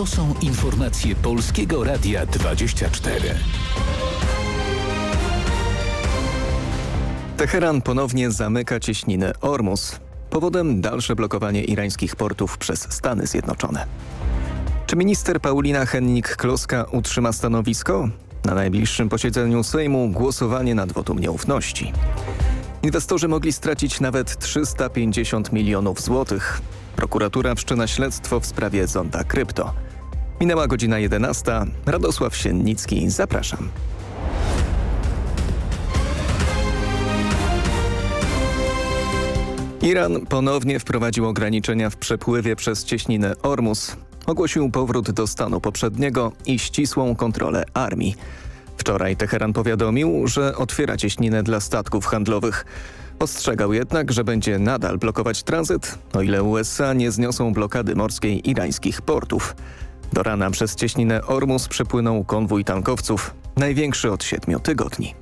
To są informacje Polskiego Radia 24. Teheran ponownie zamyka cieśninę Ormus. Powodem dalsze blokowanie irańskich portów przez Stany Zjednoczone. Czy minister Paulina Hennik-Kloska utrzyma stanowisko? Na najbliższym posiedzeniu Sejmu głosowanie nad wotum nieufności. Inwestorzy mogli stracić nawet 350 milionów złotych. Prokuratura wszczyna śledztwo w sprawie zonda krypto. Minęła godzina 11. Radosław Siennicki, zapraszam. Iran ponownie wprowadził ograniczenia w przepływie przez cieśninę Ormus. Ogłosił powrót do stanu poprzedniego i ścisłą kontrolę armii. Wczoraj Teheran powiadomił, że otwiera cieśninę dla statków handlowych. Ostrzegał jednak, że będzie nadal blokować tranzyt, o ile USA nie zniosą blokady morskiej irańskich portów. Do rana przez cieśninę Ormus przepłynął konwój tankowców, największy od siedmiu tygodni.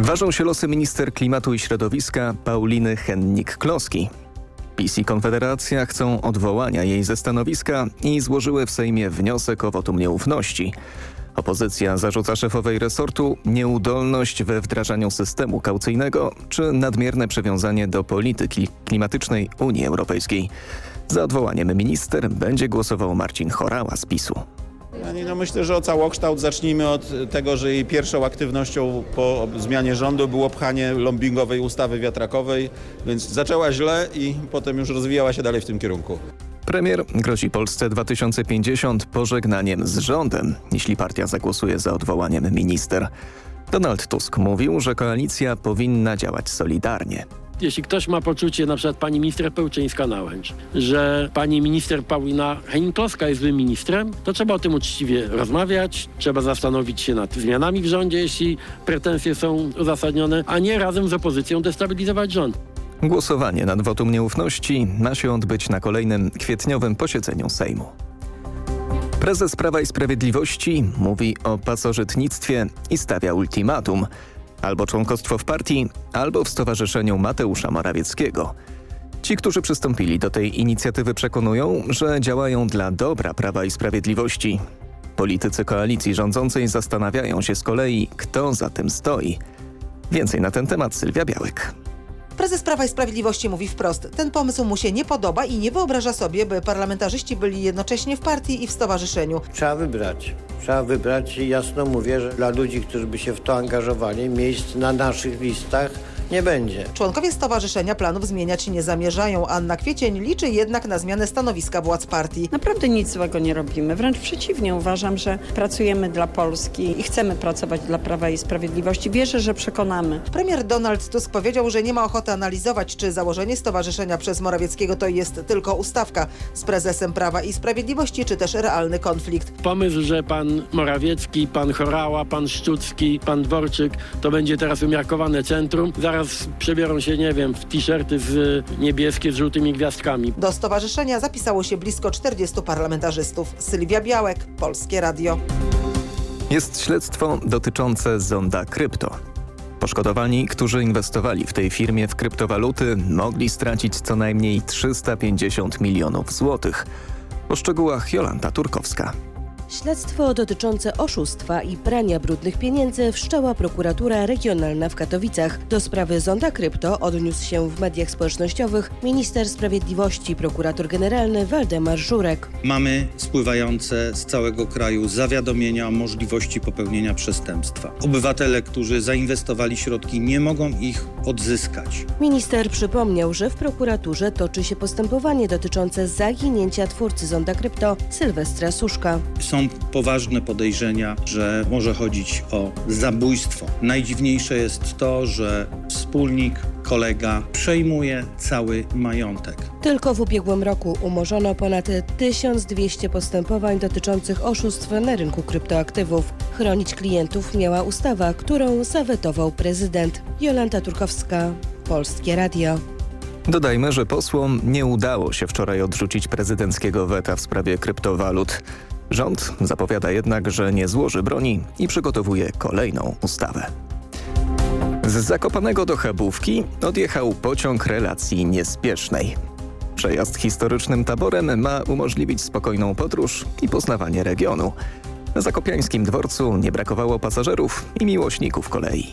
Ważą się losy minister klimatu i środowiska Pauliny Hennik-Kloski. PiS i Konfederacja chcą odwołania jej ze stanowiska i złożyły w Sejmie wniosek o wotum nieufności. Opozycja zarzuca szefowej resortu nieudolność we wdrażaniu systemu kaucyjnego czy nadmierne przywiązanie do polityki klimatycznej Unii Europejskiej. Za odwołaniem minister będzie głosował Marcin Chorała z PiSu. No myślę, że o całokształt zacznijmy od tego, że jej pierwszą aktywnością po zmianie rządu było pchanie lombingowej ustawy wiatrakowej, więc zaczęła źle i potem już rozwijała się dalej w tym kierunku. Premier grozi Polsce 2050 pożegnaniem z rządem, jeśli partia zagłosuje za odwołaniem minister. Donald Tusk mówił, że koalicja powinna działać solidarnie. Jeśli ktoś ma poczucie, na przykład pani minister Pełczyńska-Nałęcz, że pani minister Paulina Henikowska jest złym ministrem, to trzeba o tym uczciwie rozmawiać, trzeba zastanowić się nad zmianami w rządzie, jeśli pretensje są uzasadnione, a nie razem z opozycją destabilizować rząd. Głosowanie nad wotum nieufności ma się odbyć na kolejnym kwietniowym posiedzeniu Sejmu. Prezes Prawa i Sprawiedliwości mówi o pasożytnictwie i stawia ultimatum. Albo członkostwo w partii, albo w Stowarzyszeniu Mateusza Morawieckiego. Ci, którzy przystąpili do tej inicjatywy przekonują, że działają dla dobra Prawa i Sprawiedliwości. Politycy koalicji rządzącej zastanawiają się z kolei, kto za tym stoi. Więcej na ten temat Sylwia Białek. Prezes Prawa i Sprawiedliwości mówi wprost, ten pomysł mu się nie podoba i nie wyobraża sobie, by parlamentarzyści byli jednocześnie w partii i w stowarzyszeniu. Trzeba wybrać. Trzeba wybrać i jasno mówię, że dla ludzi, którzy by się w to angażowali, miejsc na naszych listach nie będzie. Członkowie stowarzyszenia planów zmieniać nie zamierzają. Anna Kwiecień liczy jednak na zmianę stanowiska władz partii. Naprawdę nic złego nie robimy. Wręcz przeciwnie, uważam, że pracujemy dla Polski i chcemy pracować dla Prawa i Sprawiedliwości. Wierzę, że przekonamy. Premier Donald Tusk powiedział, że nie ma ochoty analizować, czy założenie stowarzyszenia przez Morawieckiego to jest tylko ustawka z prezesem Prawa i Sprawiedliwości, czy też realny konflikt. Pomysł, że pan Morawiecki, pan Chorała, pan Szczucki, pan Dworczyk to będzie teraz umiarkowane centrum. Zaraz przebiorą się, nie wiem, w t-shirty z niebieskie z żółtymi gwiazdkami. Do stowarzyszenia zapisało się blisko 40 parlamentarzystów. Sylwia Białek, Polskie Radio. Jest śledztwo dotyczące zonda krypto. Poszkodowani, którzy inwestowali w tej firmie w kryptowaluty, mogli stracić co najmniej 350 milionów złotych. O szczegółach Jolanta Turkowska. Śledztwo dotyczące oszustwa i prania brudnych pieniędzy wszczęła prokuratura regionalna w Katowicach. Do sprawy zonda krypto odniósł się w mediach społecznościowych minister sprawiedliwości, prokurator generalny Waldemar Żurek. Mamy spływające z całego kraju zawiadomienia o możliwości popełnienia przestępstwa. Obywatele, którzy zainwestowali środki nie mogą ich odzyskać. Minister przypomniał, że w prokuraturze toczy się postępowanie dotyczące zaginięcia twórcy zonda krypto Sylwestra Suszka. Są poważne podejrzenia, że może chodzić o zabójstwo. Najdziwniejsze jest to, że wspólnik, kolega przejmuje cały majątek. Tylko w ubiegłym roku umorzono ponad 1200 postępowań dotyczących oszustw na rynku kryptoaktywów. Chronić klientów miała ustawa, którą zawetował prezydent. Jolanta Turkowska, Polskie Radio. Dodajmy, że posłom nie udało się wczoraj odrzucić prezydenckiego weta w sprawie kryptowalut. Rząd zapowiada jednak, że nie złoży broni i przygotowuje kolejną ustawę. Z Zakopanego do Chabówki odjechał pociąg relacji niespiesznej. Przejazd historycznym taborem ma umożliwić spokojną podróż i poznawanie regionu. Na Zakopiańskim dworcu nie brakowało pasażerów i miłośników kolei.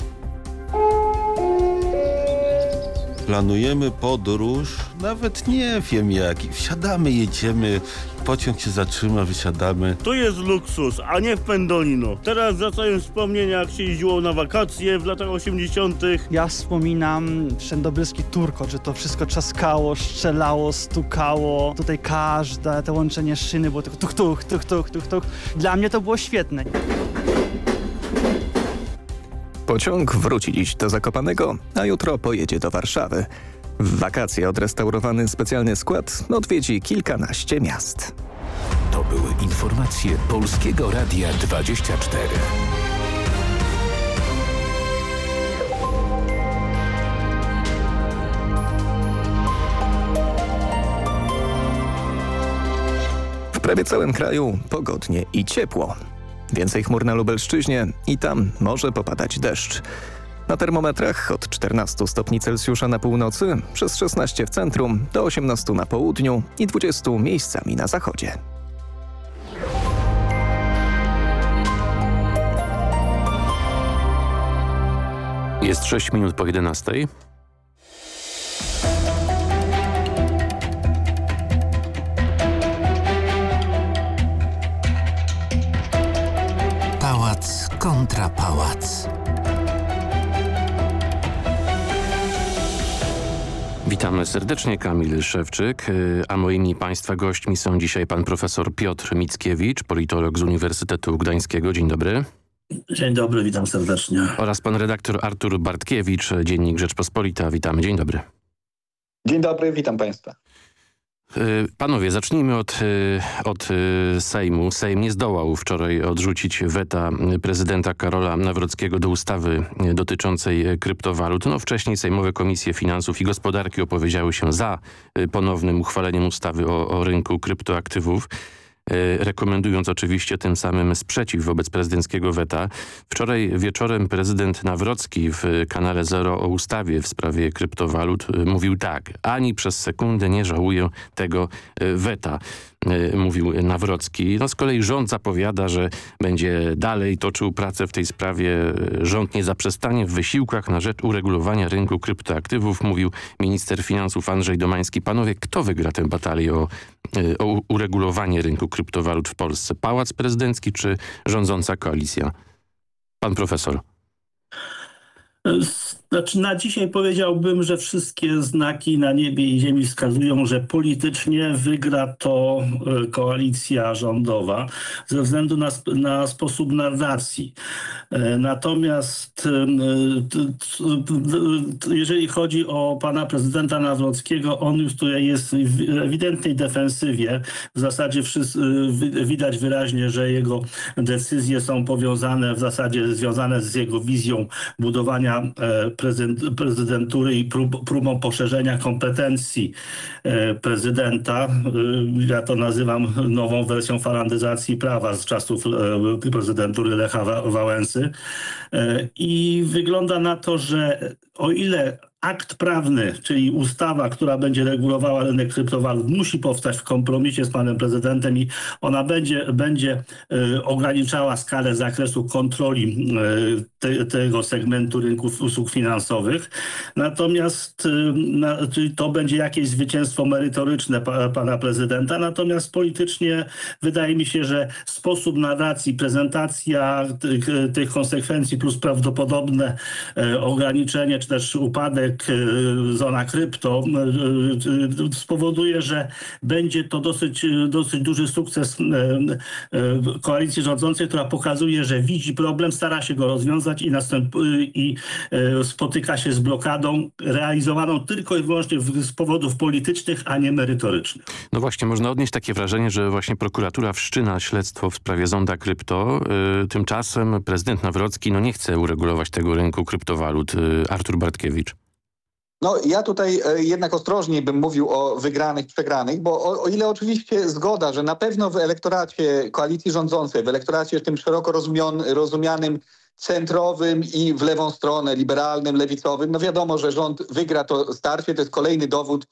Planujemy podróż, nawet nie wiem jak. Wsiadamy, jedziemy, pociąg się zatrzyma, wysiadamy. To jest luksus, a nie w Pendolino. Teraz wracają wspomnienia, jak się jeździło na wakacje w latach 80. Ja wspominam wszędobylski turkot, że to wszystko trzaskało, strzelało, stukało. Tutaj każde te łączenie szyny było tylko tuch, tuch, tuch, tuch, tuch, tuch. Dla mnie to było świetne. Pociąg wróci dziś do Zakopanego, a jutro pojedzie do Warszawy. W wakacje odrestaurowany specjalny skład odwiedzi kilkanaście miast. To były informacje Polskiego Radia 24. W prawie całym kraju pogodnie i ciepło. Więcej chmur na Lubelszczyźnie i tam może popadać deszcz. Na termometrach od 14 stopni Celsjusza na północy, przez 16 w centrum, do 18 na południu i 20 miejscami na zachodzie. Jest 6 minut po 11. Kontra pałac. Witamy serdecznie, Kamil Szewczyk, y, a moimi Państwa gośćmi są dzisiaj pan profesor Piotr Mickiewicz, politolog z Uniwersytetu Gdańskiego. Dzień dobry. Dzień dobry, witam serdecznie. Oraz pan redaktor Artur Bartkiewicz, Dziennik Rzeczpospolita. Witamy, dzień dobry. Dzień dobry, witam Państwa. Panowie, zacznijmy od, od Sejmu. Sejm nie zdołał wczoraj odrzucić weta prezydenta Karola Nawrockiego do ustawy dotyczącej kryptowalut. No wcześniej Sejmowe Komisje Finansów i Gospodarki opowiedziały się za ponownym uchwaleniem ustawy o, o rynku kryptoaktywów rekomendując oczywiście tym samym sprzeciw wobec prezydenckiego weta. Wczoraj wieczorem prezydent Nawrocki w kanale Zero o ustawie w sprawie kryptowalut mówił tak. Ani przez sekundę nie żałuję tego weta mówił Nawrocki. No z kolei rząd zapowiada, że będzie dalej toczył pracę w tej sprawie. Rząd nie zaprzestanie w wysiłkach na rzecz uregulowania rynku kryptoaktywów, mówił minister finansów Andrzej Domański. Panowie, kto wygra tę batalię o, o uregulowanie rynku kryptowalut w Polsce? Pałac Prezydencki czy rządząca koalicja? Pan profesor. Znaczy na dzisiaj powiedziałbym, że wszystkie znaki na niebie i ziemi wskazują, że politycznie wygra to koalicja rządowa ze względu na, na sposób narracji. Natomiast jeżeli chodzi o pana prezydenta Nawrockiego, on już tutaj jest w ewidentnej defensywie. W zasadzie widać wyraźnie, że jego decyzje są powiązane, w zasadzie związane z jego wizją budowania prezydentury i prób, próbą poszerzenia kompetencji prezydenta. Ja to nazywam nową wersją falandyzacji prawa z czasów prezydentury Lecha Wałęsy. I wygląda na to, że o ile akt prawny, czyli ustawa, która będzie regulowała rynek kryptowalut, musi powstać w kompromisie z panem prezydentem i ona będzie, będzie y, ograniczała skalę zakresu kontroli y, te, tego segmentu rynków usług finansowych. Natomiast y, na, to będzie jakieś zwycięstwo merytoryczne pa, pana prezydenta, natomiast politycznie wydaje mi się, że sposób narracji, prezentacja tych, tych konsekwencji plus prawdopodobne ograniczenie czy też upadek zona krypto spowoduje, że będzie to dosyć, dosyć duży sukces koalicji rządzącej, która pokazuje, że widzi problem, stara się go rozwiązać i, następ, i spotyka się z blokadą realizowaną tylko i wyłącznie z powodów politycznych, a nie merytorycznych. No właśnie, można odnieść takie wrażenie, że właśnie prokuratura wszczyna śledztwo w sprawie zonda krypto. Tymczasem prezydent Nawrocki no nie chce uregulować tego rynku kryptowalut. Artur Bartkiewicz. No ja tutaj jednak ostrożniej bym mówił o wygranych, przegranych, bo o, o, ile oczywiście zgoda, że na pewno w elektoracie koalicji rządzącej, w elektoracie tym szeroko rozumianym centrowym i w lewą stronę, liberalnym, lewicowym, no wiadomo, że rząd wygra to starcie, to jest kolejny dowód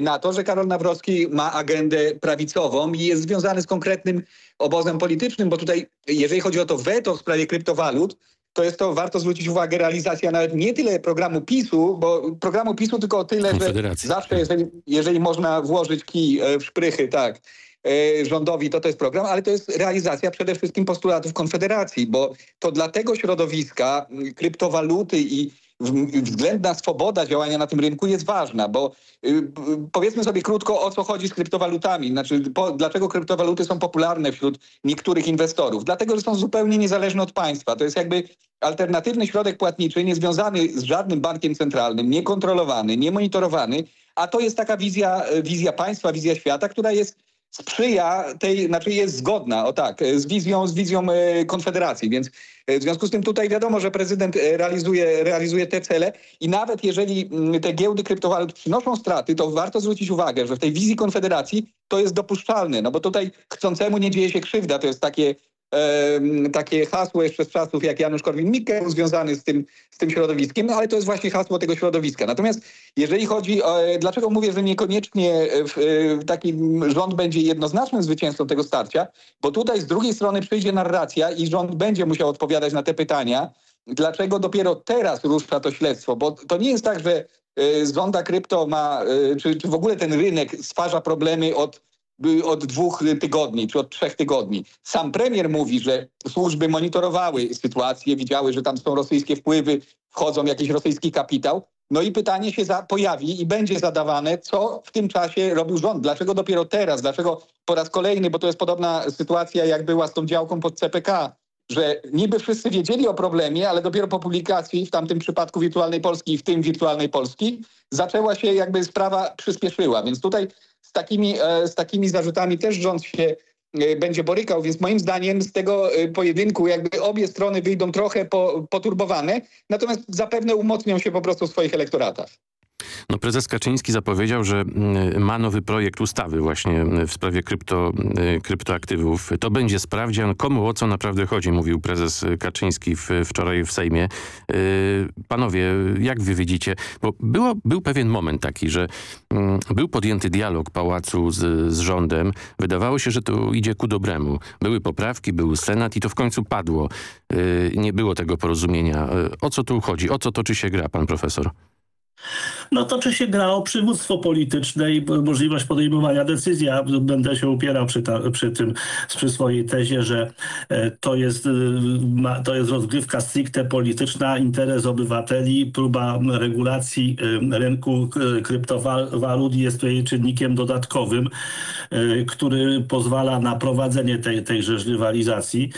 na to, że Karol Nawrocki ma agendę prawicową i jest związany z konkretnym obozem politycznym, bo tutaj, jeżeli chodzi o to weto w sprawie kryptowalut, to jest to, warto zwrócić uwagę, realizacja nawet nie tyle programu PiSu, bo programu PiSu tylko o tyle, że zawsze, jeżeli, jeżeli można włożyć kij w szprychy, tak, rządowi, to to jest program, ale to jest realizacja przede wszystkim postulatów Konfederacji, bo to dla tego środowiska kryptowaluty i względna swoboda działania na tym rynku jest ważna, bo y, powiedzmy sobie krótko, o co chodzi z kryptowalutami. Znaczy, po, dlaczego kryptowaluty są popularne wśród niektórych inwestorów? Dlatego, że są zupełnie niezależne od państwa. To jest jakby alternatywny środek płatniczy, niezwiązany z żadnym bankiem centralnym, niekontrolowany, niemonitorowany, a to jest taka wizja, wizja państwa, wizja świata, która jest sprzyja tej, znaczy jest zgodna, o tak, z wizją, z wizją Konfederacji, więc w związku z tym tutaj wiadomo, że prezydent realizuje, realizuje te cele i nawet jeżeli te giełdy kryptowalut przynoszą straty, to warto zwrócić uwagę, że w tej wizji Konfederacji to jest dopuszczalne, no bo tutaj chcącemu nie dzieje się krzywda, to jest takie takie hasło jeszcze z czasów, jak Janusz Korwin-Mikke związany z tym, z tym środowiskiem, no ale to jest właśnie hasło tego środowiska. Natomiast jeżeli chodzi o, dlaczego mówię, że niekoniecznie taki rząd będzie jednoznacznym zwycięzcą tego starcia, bo tutaj z drugiej strony przyjdzie narracja i rząd będzie musiał odpowiadać na te pytania, dlaczego dopiero teraz rusza to śledztwo, bo to nie jest tak, że zonda krypto ma, czy, czy w ogóle ten rynek stwarza problemy od od dwóch tygodni czy od trzech tygodni. Sam premier mówi, że służby monitorowały sytuację, widziały, że tam są rosyjskie wpływy, wchodzą jakiś rosyjski kapitał. No i pytanie się pojawi i będzie zadawane, co w tym czasie robił rząd. Dlaczego dopiero teraz? Dlaczego po raz kolejny? Bo to jest podobna sytuacja, jak była z tą działką pod CPK, że niby wszyscy wiedzieli o problemie, ale dopiero po publikacji, w tamtym przypadku Wirtualnej Polski i w tym Wirtualnej Polski, zaczęła się jakby sprawa przyspieszyła. Więc tutaj takimi, z takimi zarzutami też rząd się będzie borykał, więc moim zdaniem z tego pojedynku jakby obie strony wyjdą trochę po, poturbowane, natomiast zapewne umocnią się po prostu w swoich elektoratach. No, prezes Kaczyński zapowiedział, że ma nowy projekt ustawy właśnie w sprawie krypto, kryptoaktywów. To będzie sprawdzian, komu o co naprawdę chodzi, mówił prezes Kaczyński w, wczoraj w Sejmie. Panowie, jak wy widzicie? Bo było, był pewien moment taki, że był podjęty dialog pałacu z, z rządem. Wydawało się, że to idzie ku dobremu. Były poprawki, był Senat i to w końcu padło. Nie było tego porozumienia. O co tu chodzi? O co toczy się gra, pan profesor? No toczy się gra o przywództwo polityczne i możliwość podejmowania decyzji. Ja będę się upierał przy, ta, przy tym, przy swojej tezie, że to jest, to jest rozgrywka stricte polityczna, interes obywateli, próba regulacji rynku kryptowalut jest tutaj czynnikiem dodatkowym, który pozwala na prowadzenie tej, tejże rywalizacji.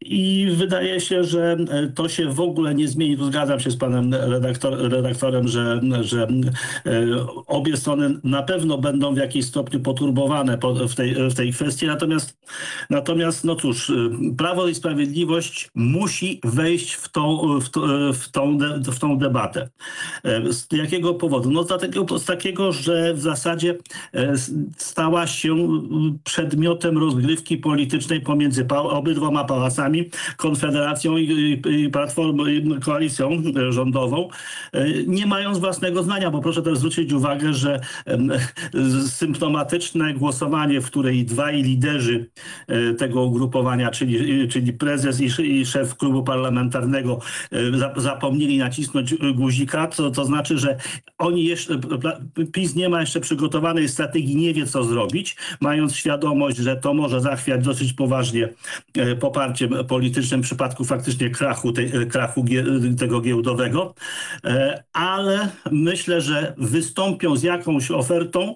I wydaje się, że to się w ogóle nie zmieni. Tu zgadzam się z panem redaktor, redaktorem, że że obie strony na pewno będą w jakimś stopniu poturbowane w tej, w tej kwestii. Natomiast, natomiast no cóż, Prawo i Sprawiedliwość musi wejść w tą, w, to, w, tą, w tą debatę. Z jakiego powodu? No z takiego, z takiego, że w zasadzie stała się przedmiotem rozgrywki politycznej pomiędzy obydwoma pałacami, Konfederacją i, i Platformą, i koalicją rządową, nie mając własnego znania, bo proszę też zwrócić uwagę, że symptomatyczne głosowanie, w której dwaj liderzy tego ugrupowania, czyli, czyli prezes i, szef klubu parlamentarnego zapomnieli nacisnąć guzika, to, to znaczy, że oni jeszcze, PiS nie ma jeszcze przygotowanej strategii, nie wie co zrobić, mając świadomość, że to może zachwiać dosyć poważnie poparciem politycznym w przypadku faktycznie krachu, tej, krachu tego giełdowego, ale myślę, że wystąpią z jakąś ofertą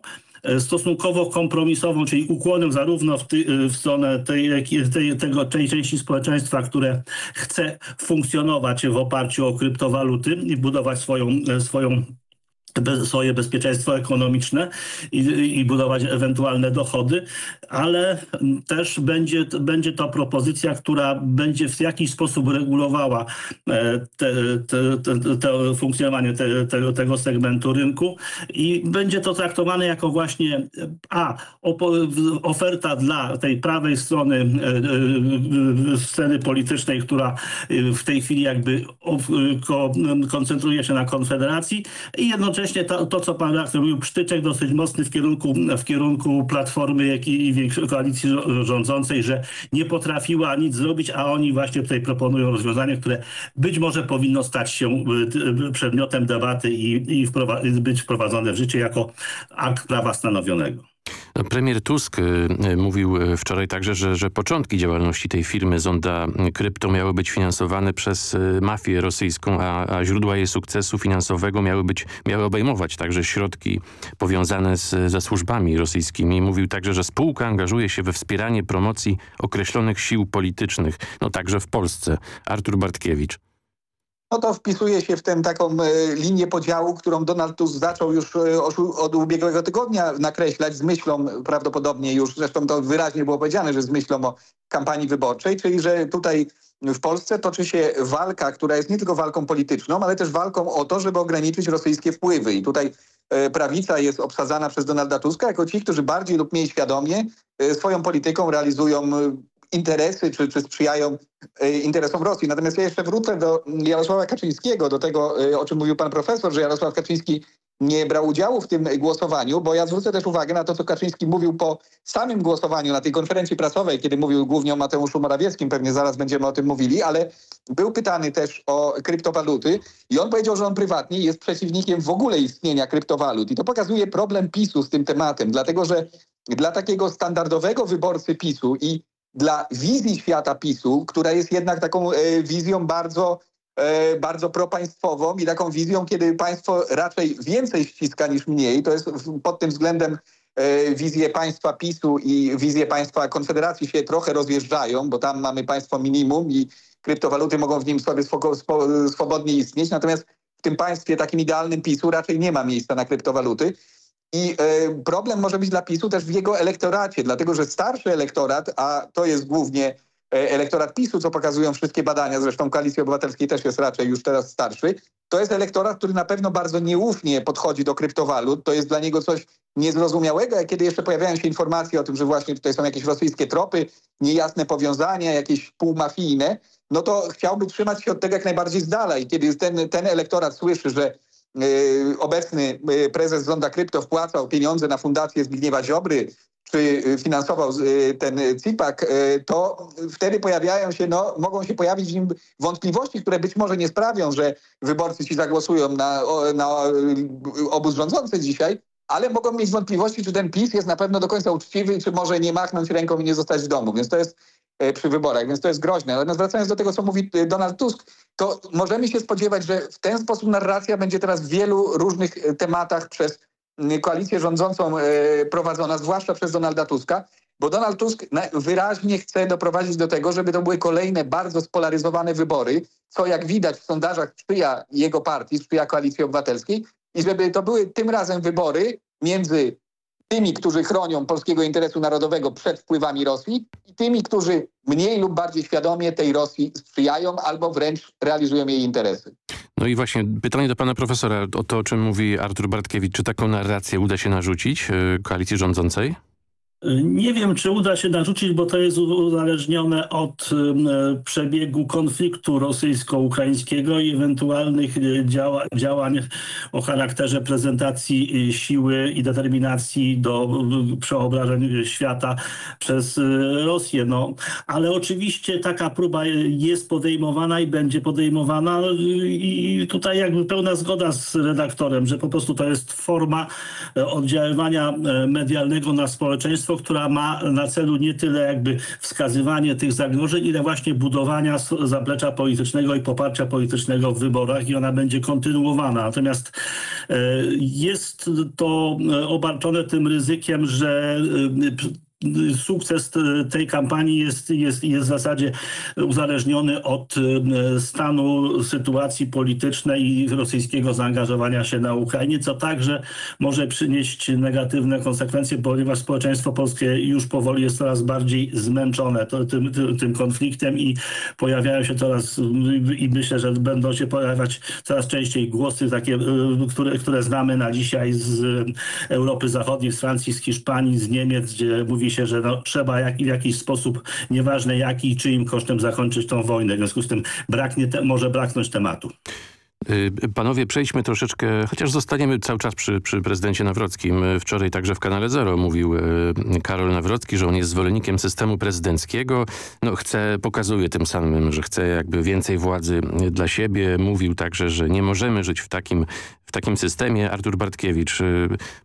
stosunkowo kompromisową, czyli ukłonem zarówno w, ty, w stronę tej, tej, tego, tej części społeczeństwa, które chce funkcjonować w oparciu o kryptowaluty i budować swoją, swoją swoje bezpieczeństwo ekonomiczne i, i, budować ewentualne dochody, ale też będzie, będzie to propozycja, która będzie w jakiś sposób regulowała te, te, te, te funkcjonowanie tego segmentu rynku i będzie to traktowane jako właśnie a oferta dla tej prawej strony sceny politycznej, która w tej chwili jakby koncentruje się na Konfederacji i jednocześnie jednocześnie to, to co pan redaktor mówił, przytyczek dosyć mocny w kierunku, w kierunku Platformy, jak i, i koalicji rządzącej, że nie potrafiła nic zrobić, a oni właśnie tutaj proponują rozwiązanie, które być może powinno stać się przedmiotem debaty i, i być wprowadzone w życie jako akt prawa stanowionego. Premier Tusk y, y, mówił y, wczoraj także, że, że początki działalności tej firmy Zonda Krypto miały być finansowane przez mafię rosyjską, a, a źródła jej sukcesu finansowego miały, być, miały obejmować także środki powiązane z, ze służbami rosyjskimi. Mówił także, że spółka angażuje się we wspieranie promocji określonych sił politycznych, no także w Polsce. Artur Bartkiewicz no to wpisuje się w tę taką e, linię podziału, którą Donald Tusk zaczął już e, od ubiegłego tygodnia nakreślać z myślą prawdopodobnie już, zresztą to wyraźnie było powiedziane, że z myślą o kampanii wyborczej, czyli że tutaj w Polsce toczy się walka, która jest nie tylko walką polityczną, ale też walką o to, żeby ograniczyć rosyjskie wpływy. I tutaj e, prawica jest obsadzana przez Donalda Tuska jako ci, którzy bardziej lub mniej świadomie swoją polityką realizują interesy, czy, czy sprzyjają e, interesom Rosji. Natomiast ja jeszcze wrócę do Jarosława Kaczyńskiego, do tego, e, o czym mówił pan profesor, że Jarosław Kaczyński nie brał udziału w tym głosowaniu, bo ja zwrócę też uwagę na to, co Kaczyński mówił po samym głosowaniu na tej konferencji prasowej, kiedy mówił głównie o Mateuszu Morawieckim, pewnie zaraz będziemy o tym mówili, ale był pytany też o kryptowaluty i on powiedział, że on prywatnie jest przeciwnikiem w ogóle istnienia kryptowalut i to pokazuje problem PiSu z tym tematem, dlatego że dla takiego standardowego wyborcy PiSu i dla wizji świata PiSu, która jest jednak taką e, wizją bardzo, e, bardzo propaństwową i taką wizją, kiedy państwo raczej więcej ściska niż mniej. To jest pod tym względem e, wizje państwa PiSu i wizje państwa Konfederacji się trochę rozjeżdżają, bo tam mamy państwo minimum i kryptowaluty mogą w nim sobie swobodnie istnieć. Natomiast w tym państwie takim idealnym PiSu raczej nie ma miejsca na kryptowaluty. I e, problem może być dla PiSu też w jego elektoracie, dlatego że starszy elektorat, a to jest głównie e, elektorat PiSu, co pokazują wszystkie badania, zresztą Koalicji Obywatelskiej też jest raczej już teraz starszy, to jest elektorat, który na pewno bardzo nieufnie podchodzi do kryptowalut. To jest dla niego coś niezrozumiałego, jak kiedy jeszcze pojawiają się informacje o tym, że właśnie tutaj są jakieś rosyjskie tropy, niejasne powiązania, jakieś półmafijne, no to chciałby trzymać się od tego jak najbardziej z dala. I kiedy ten, ten elektorat słyszy, że obecny y, prezes Zonda Krypto wpłacał pieniądze na fundację Zbigniewa Ziobry, czy y, finansował ten CIPAK, to wtedy pojawiają się, no, mogą się pojawić w nim wątpliwości, które być może nie sprawią, że wyborcy ci zagłosują na, na obóz rządzący dzisiaj, ale mogą mieć wątpliwości, czy ten PiS jest na pewno do końca uczciwy, czy może nie machnąć ręką i nie zostać w domu. Więc to jest przy wyborach, więc to jest groźne. Ale wracając do tego, co mówi e, Donald Tusk, to możemy się spodziewać, że w ten sposób narracja będzie teraz w wielu różnych e, tematach przez koalicję rządzącą prowadzona, zwłaszcza przez Donalda Tuska, bo Donald Tusk wyraźnie chce doprowadzić do tego, żeby to były kolejne bardzo spolaryzowane wybory, co jak widać w sondażach sprzyja jego partii, sprzyja Koalicji Obywatelskiej i żeby to były tym razem wybory między tymi, którzy chronią polskiego interesu narodowego przed wpływami Rosji i tymi, którzy mniej lub bardziej świadomie tej Rosji sprzyjają albo wręcz realizują jej interesy. No i właśnie pytanie do pana profesora o to, o czym mówi Artur Bartkiewicz. Czy taką narrację uda się narzucić yy, koalicji rządzącej? Nie wiem, czy uda się narzucić, bo to jest uzależnione od e, przebiegu konfliktu rosyjsko-ukraińskiego i ewentualnych e, działa, działań o charakterze prezentacji e, siły i determinacji do przeobrażeń świata przez Rosję. No, ale oczywiście taka próba jest podejmowana i będzie podejmowana i tutaj jakby pełna zgoda z redaktorem, że po prostu to jest forma oddziaływania medialnego na społeczeństwo, która ma na celu nie tyle jakby wskazywanie tych zagrożeń, ile właśnie budowania zaplecza politycznego i poparcia politycznego w wyborach i ona będzie kontynuowana. Natomiast e, jest to e, obarczone tym ryzykiem, że e, sukces tej kampanii jest, jest, jest w zasadzie uzależniony od e, stanu sytuacji politycznej i rosyjskiego zaangażowania się na Ukrainie, co także może przynieść negatywne konsekwencje, ponieważ społeczeństwo polskie już powoli jest coraz bardziej zmęczone tym, tym konfliktem i pojawiają się coraz i myślę, że będą się pojawiać coraz częściej głosy takie, e, które, które znamy na dzisiaj z Europy Zachodniej, z Francji, z Hiszpanii, z Niemiec, gdzie mówi mówi się, że no, trzeba jak, w jakiś sposób, nieważne jaki i czyim kosztem zakończyć tą wojnę. W związku z tym braknie te, może braknąć tematu. Y, Panowie, przejdźmy troszeczkę, chociaż zostaniemy cały czas przy, przy prezydencie Nawrockim. Y, Wczoraj także w kanale Zero mówił y, Karol Nawrocki, że on jest zwolennikiem systemu prezydenckiego. No, chce, pokazuje tym samym, że chce jakby więcej władzy dla siebie. Mówił także, że nie możemy żyć w takim, w takim systemie. Artur Bartkiewicz,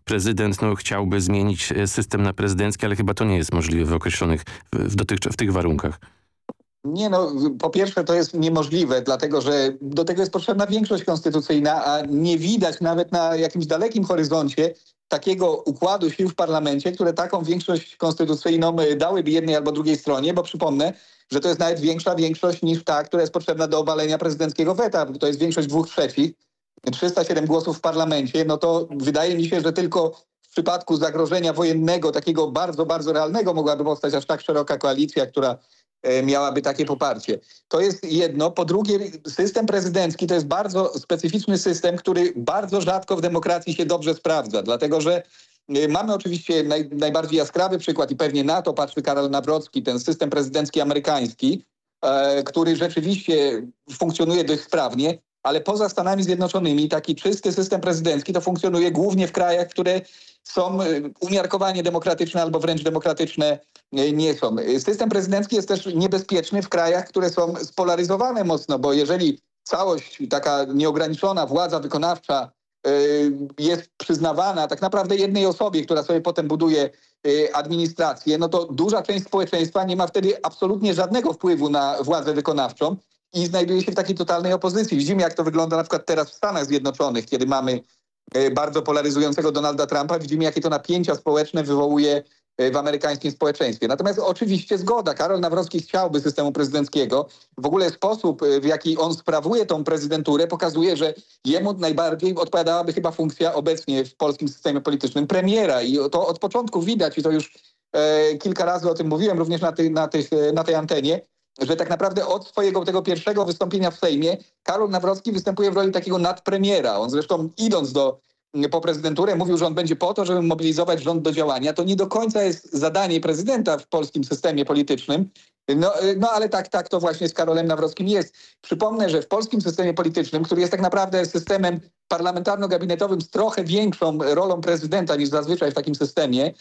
prezydent, no, chciałby zmienić system na prezydencki, ale chyba to nie jest możliwe w określonych, w, w, w tych warunkach. Nie no, po pierwsze to jest niemożliwe, dlatego że do tego jest potrzebna większość konstytucyjna, a nie widać nawet na jakimś dalekim horyzoncie takiego układu sił w parlamencie, które taką większość konstytucyjną y, dałyby jednej albo drugiej stronie, bo przypomnę, że to jest nawet większa większość niż ta, która jest potrzebna do obalenia prezydenckiego weta. To jest większość dwóch trzecich, 307 głosów w parlamencie, no to wydaje mi się, że tylko w przypadku zagrożenia wojennego, takiego bardzo, bardzo realnego mogłaby powstać aż tak szeroka koalicja, która e, miałaby takie poparcie. To jest jedno. Po drugie, system prezydencki to jest bardzo specyficzny system, który bardzo rzadko w demokracji się dobrze sprawdza, dlatego że e, mamy oczywiście naj, najbardziej jaskrawy przykład i pewnie na to patrzy Karol Nawrocki, ten system prezydencki amerykański, e, który rzeczywiście funkcjonuje dość sprawnie, ale poza Stanami Zjednoczonymi taki czysty system prezydencki to funkcjonuje głównie w krajach, które są y, umiarkowanie demokratyczne albo wręcz demokratyczne y, nie są. System prezydencki jest też niebezpieczny w krajach, które są spolaryzowane mocno, bo jeżeli całość, taka nieograniczona władza wykonawcza y, jest przyznawana tak naprawdę jednej osobie, która sobie potem buduje administrację, no to duża część społeczeństwa nie ma wtedy absolutnie żadnego wpływu na władzę wykonawczą i znajduje się w takiej totalnej opozycji. Widzimy, jak to wygląda na przykład teraz w Stanach Zjednoczonych, kiedy mamy e, bardzo polaryzującego Donalda Trumpa. Widzimy, jakie to napięcia społeczne wywołuje e, w amerykańskim społeczeństwie. Natomiast oczywiście zgoda. Karol Nawrocki chciałby systemu prezydenckiego. W ogóle sposób, e, w jaki on sprawuje tą prezydenturę, pokazuje, że jemu najbardziej odpowiadałaby chyba funkcja obecnie w polskim systemie politycznym premiera. I to od początku widać, i to już e, kilka razy o tym mówiłem, również na, ty, na, tych, na tej antenie, że tak naprawdę od swojego tego pierwszego wystąpienia w Sejmie Karol Nawrocki występuje w roli takiego nadpremiera. On zresztą idąc do po prezydenturę mówił, że on będzie po to, żeby mobilizować rząd do działania. To nie do końca jest zadanie prezydenta w polskim systemie politycznym. No, no ale tak, tak to właśnie z Karolem Nawrockim jest. Przypomnę, że w polskim systemie politycznym, który jest tak naprawdę systemem parlamentarno-gabinetowym z trochę większą rolą prezydenta niż zazwyczaj w takim systemie,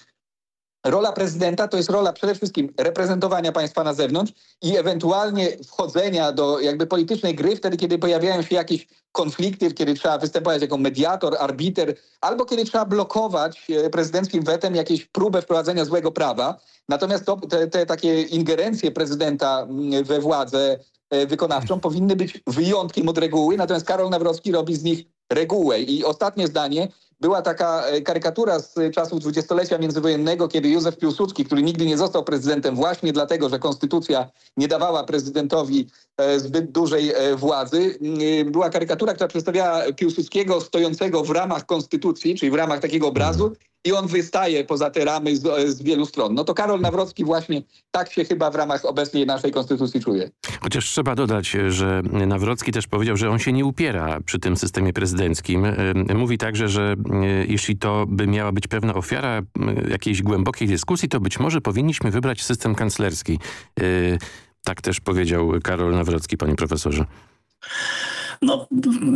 Rola prezydenta to jest rola przede wszystkim reprezentowania państwa na zewnątrz i ewentualnie wchodzenia do jakby politycznej gry wtedy, kiedy pojawiają się jakieś konflikty, kiedy trzeba występować jako mediator, arbiter, albo kiedy trzeba blokować e, prezydenckim wetem jakieś próbę wprowadzenia złego prawa. Natomiast to, te, te takie ingerencje prezydenta mm, we władzę e, wykonawczą powinny być wyjątkiem od reguły, natomiast Karol Nawrocki robi z nich regułę. I ostatnie zdanie, była taka e, karykatura z czasów dwudziestolecia międzywojennego, kiedy Józef Piłsudski, który nigdy nie został prezydentem właśnie dlatego, że konstytucja nie dawała prezydentowi e, zbyt dużej e, władzy, mm, była karykatura, która przedstawiała Piłsudskiego stojącego w ramach konstytucji, czyli w ramach takiego obrazu i on wystaje poza te ramy z, z wielu stron. No to Karol Nawrocki właśnie tak się chyba w ramach obecnej naszej konstytucji czuje. Chociaż trzeba dodać, że Nawrocki też powiedział, że on się nie upiera przy tym systemie prezydenckim. Mówi także, że jeśli to by miała być pewna ofiara jakiejś głębokiej dyskusji, to być może powinniśmy wybrać system kanclerski. Y, Tak też powiedział Karol Nawrocki, panie profesorze. No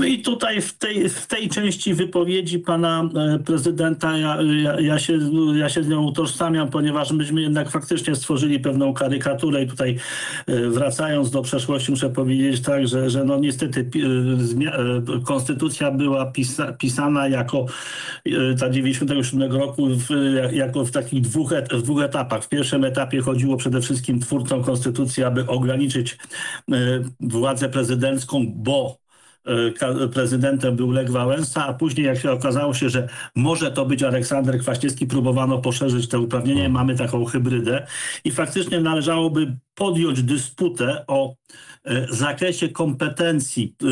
i tutaj w tej, w tej części wypowiedzi pana e, prezydenta ja, ja, ja, się, ja się z nią utożsamiam, ponieważ myśmy jednak faktycznie stworzyli pewną karykaturę i tutaj e, wracając do przeszłości muszę powiedzieć tak, że, że no niestety e, konstytucja była pisa, pisana jako ta 97 roku w, jako w takich dwóch, et, w dwóch etapach. W pierwszym etapie chodziło przede wszystkim twórcom konstytucji, aby ograniczyć władzę prezydencką, bo prezydentem był Lech Wałęsa, a później jak się okazało się, że może to być Aleksander Kwaśniewski, próbowano poszerzyć te uprawnienia, mamy taką hybrydę. I faktycznie należałoby podjąć dysputę o e, zakresie kompetencji e,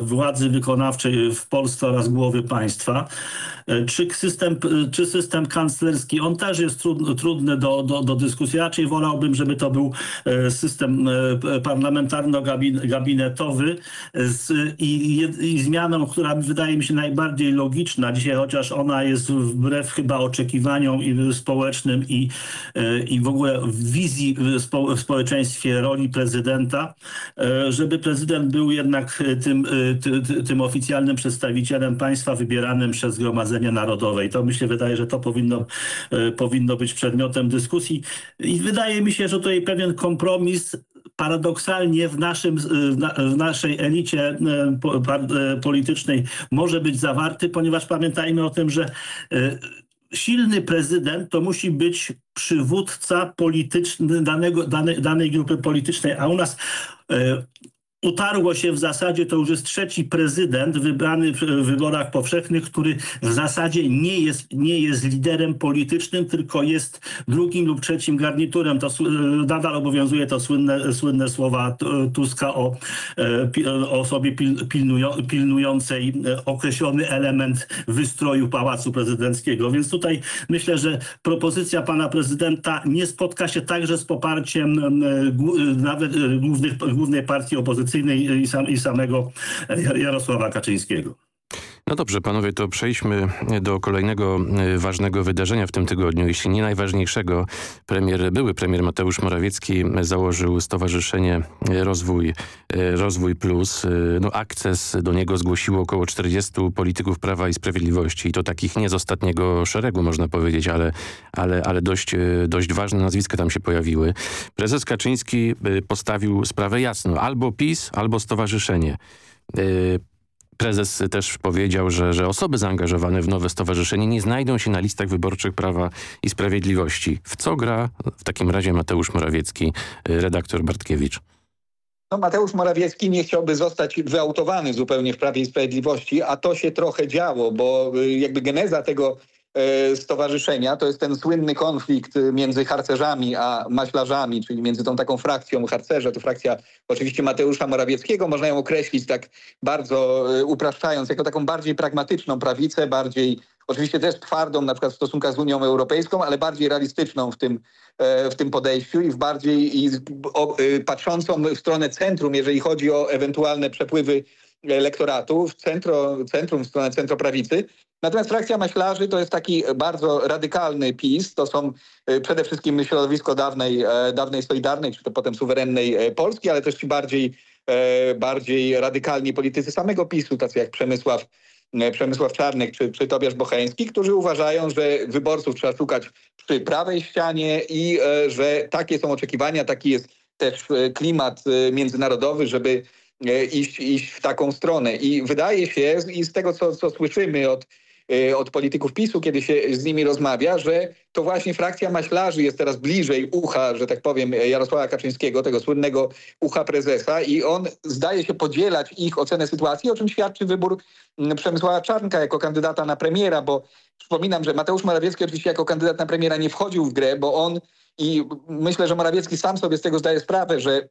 władzy wykonawczej w Polsce oraz głowy państwa. E, Czy system, czy system kanclerski, on też jest trudny, do, do, do dyskusji. Raczej wolałbym, żeby to był system parlamentarno-gabinetowy i, i zmianą, która wydaje mi się najbardziej logiczna dzisiaj, chociaż ona jest wbrew chyba oczekiwaniom społecznym i, i w ogóle wizji spo, społeczeństwa społeczeństwie roli prezydenta, żeby prezydent był jednak tym, tym, tym oficjalnym przedstawicielem państwa wybieranym przez Zgromadzenie Narodowe. I to mi się wydaje, że to powinno, powinno być przedmiotem dyskusji. I wydaje mi się, że tutaj pewien kompromis paradoksalnie w, naszym, w naszej elicie politycznej może być zawarty, ponieważ pamiętajmy o tym, że silny prezydent to musi być przywódca polityczny danego, danej, danej grupy politycznej, a u nas utarło się w zasadzie, to już jest trzeci prezydent wybrany w wyborach powszechnych, który w zasadzie nie jest, nie jest liderem politycznym, tylko jest drugim lub trzecim garniturem. To nadal obowiązuje to słynne, słynne słowa Tuska o, e, o osobie pilnują, pilnującej e, określony element wystroju Pałacu Prezydenckiego. Więc tutaj myślę, że propozycja pana prezydenta nie spotka się także z poparciem e, nawet głównych, głównej partii opozycyjnej i, sam, i samego Jarosława Kaczyńskiego. No dobrze, panowie, to przejdźmy do kolejnego e, ważnego wydarzenia w tym tygodniu, jeśli nie najważniejszego. Premier, były premier Mateusz Morawiecki założył Stowarzyszenie Rozwój, e, Rozwój Plus. E, no, akces do niego zgłosiło około 40 polityków Prawa i Sprawiedliwości. I to takich nie z ostatniego szeregu, można powiedzieć, ale, ale, ale dość, dość ważne nazwiska tam się pojawiły. Prezes Kaczyński postawił sprawę jasno. Albo PiS, albo stowarzyszenie. Prezes też powiedział, że, że osoby zaangażowane w nowe stowarzyszenie nie znajdą się na listach wyborczych Prawa i Sprawiedliwości. W co gra w takim razie Mateusz Morawiecki, redaktor Bartkiewicz? No, Mateusz Morawiecki nie chciałby zostać wyautowany zupełnie w Prawie i Sprawiedliwości, a to się trochę działo, bo y, jakby geneza tego stowarzyszenia. To jest ten słynny konflikt między harcerzami a maślarzami, czyli między tą taką frakcją harcerza, to frakcja oczywiście Mateusza Morawieckiego. Można ją określić tak bardzo e, upraszczając, jako taką bardziej pragmatyczną prawicę, bardziej oczywiście też twardą na przykład w stosunkach z Unią Europejską, ale bardziej realistyczną w tym, e, w tym podejściu i w bardziej i, patrzącą w stronę centrum, jeżeli chodzi o ewentualne przepływy elektoratu, w centro, centrum, w stronę centroprawicy. Natomiast frakcja maślarzy to jest taki bardzo radykalny PiS. To są e, przede wszystkim środowisko dawnej, e, dawnej Solidarnej, czy to potem suwerennej e, Polski, ale też ci bardziej, bardziej radykalni politycy samego PiSu, tacy jak Przemysław, Przemysław Czarnek czy, czy Tobiasz Bocheński, którzy uważają, że wyborców trzeba szukać przy prawej ścianie i że takie są oczekiwania, taki jest też klimat międzynarodowy, żeby iść, iść w taką stronę. I wydaje się, i z tego co, co słyszymy od Y, od polityków PiSu, kiedy się z nimi rozmawia, że to właśnie frakcja maślarzy jest teraz bliżej ucha, że tak powiem, Jarosława Kaczyńskiego, tego słynnego ucha prezesa i on zdaje się podzielać ich ocenę sytuacji, o czym świadczy wybór Przemysława Czarnka jako kandydata na premiera, bo przypominam, że Mateusz Morawiecki oczywiście jako kandydat na premiera nie wchodził w grę, bo on i myślę, że Morawiecki sam sobie z tego zdaje sprawę, że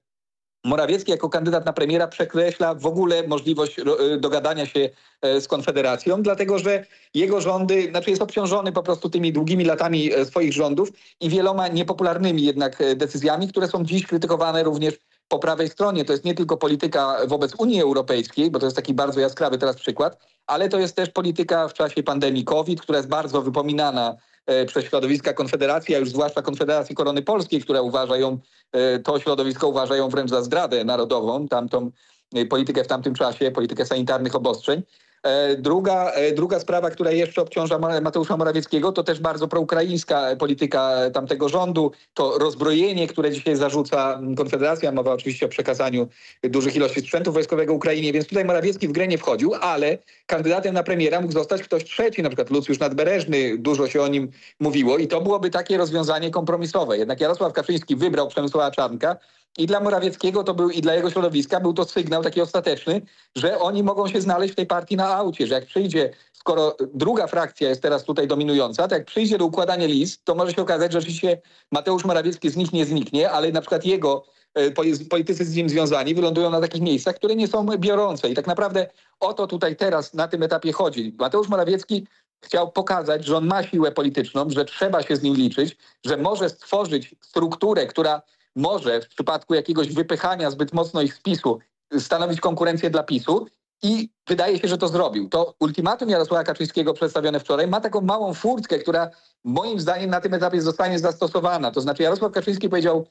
Morawiecki jako kandydat na premiera przekreśla w ogóle możliwość e, dogadania się e, z Konfederacją, dlatego że jego rządy, znaczy jest obciążony po prostu tymi długimi latami e, swoich rządów i wieloma niepopularnymi jednak decyzjami, które są dziś krytykowane również po prawej stronie. To jest nie tylko polityka wobec Unii Europejskiej, bo to jest taki bardzo jaskrawy teraz przykład, ale to jest też polityka w czasie pandemii COVID, która jest bardzo wypominana E, przez środowiska Konfederacji, a już zwłaszcza Konfederacji Korony Polskiej, które uważają, e, to środowisko uważają wręcz za zdradę narodową, tamtą e, politykę w tamtym czasie, politykę sanitarnych obostrzeń. E, druga, e, druga sprawa, która jeszcze obciąża Mateusza Morawieckiego, to też bardzo proukraińska polityka tamtego rządu. To rozbrojenie, które dzisiaj zarzuca Konfederacja. Mowa oczywiście o przekazaniu dużych ilości sprzętu wojskowego Ukrainie, więc tutaj Morawiecki w grę nie wchodził, ale kandydatem na premiera mógł zostać ktoś trzeci, na przykład Lucjusz Nadbereżny. Dużo się o nim mówiło i to byłoby takie rozwiązanie kompromisowe. Jednak Jarosław Kaczyński wybrał Przemysława Czarnka, i dla Morawieckiego to był i dla jego środowiska był to sygnał taki ostateczny, że oni mogą się znaleźć w tej partii na aucie, że jak przyjdzie, skoro druga frakcja jest teraz tutaj dominująca, to jak przyjdzie do układania list, to może się okazać, że rzeczywiście Mateusz Morawiecki z nich nie zniknie, ale na przykład jego e, politycy z nim związani wylądują na takich miejscach, które nie są biorące. I tak naprawdę o to tutaj teraz na tym etapie chodzi. Mateusz Morawiecki chciał pokazać, że on ma siłę polityczną, że trzeba się z nim liczyć, że może stworzyć strukturę, która może w przypadku jakiegoś wypychania zbyt mocno ich z PiSu stanowić konkurencję dla PiSu i wydaje się, że to zrobił. To ultimatum Jarosława Kaczyńskiego przedstawione wczoraj ma taką małą furtkę, która moim zdaniem na tym etapie zostanie zastosowana. To znaczy Jarosław Kaczyński powiedział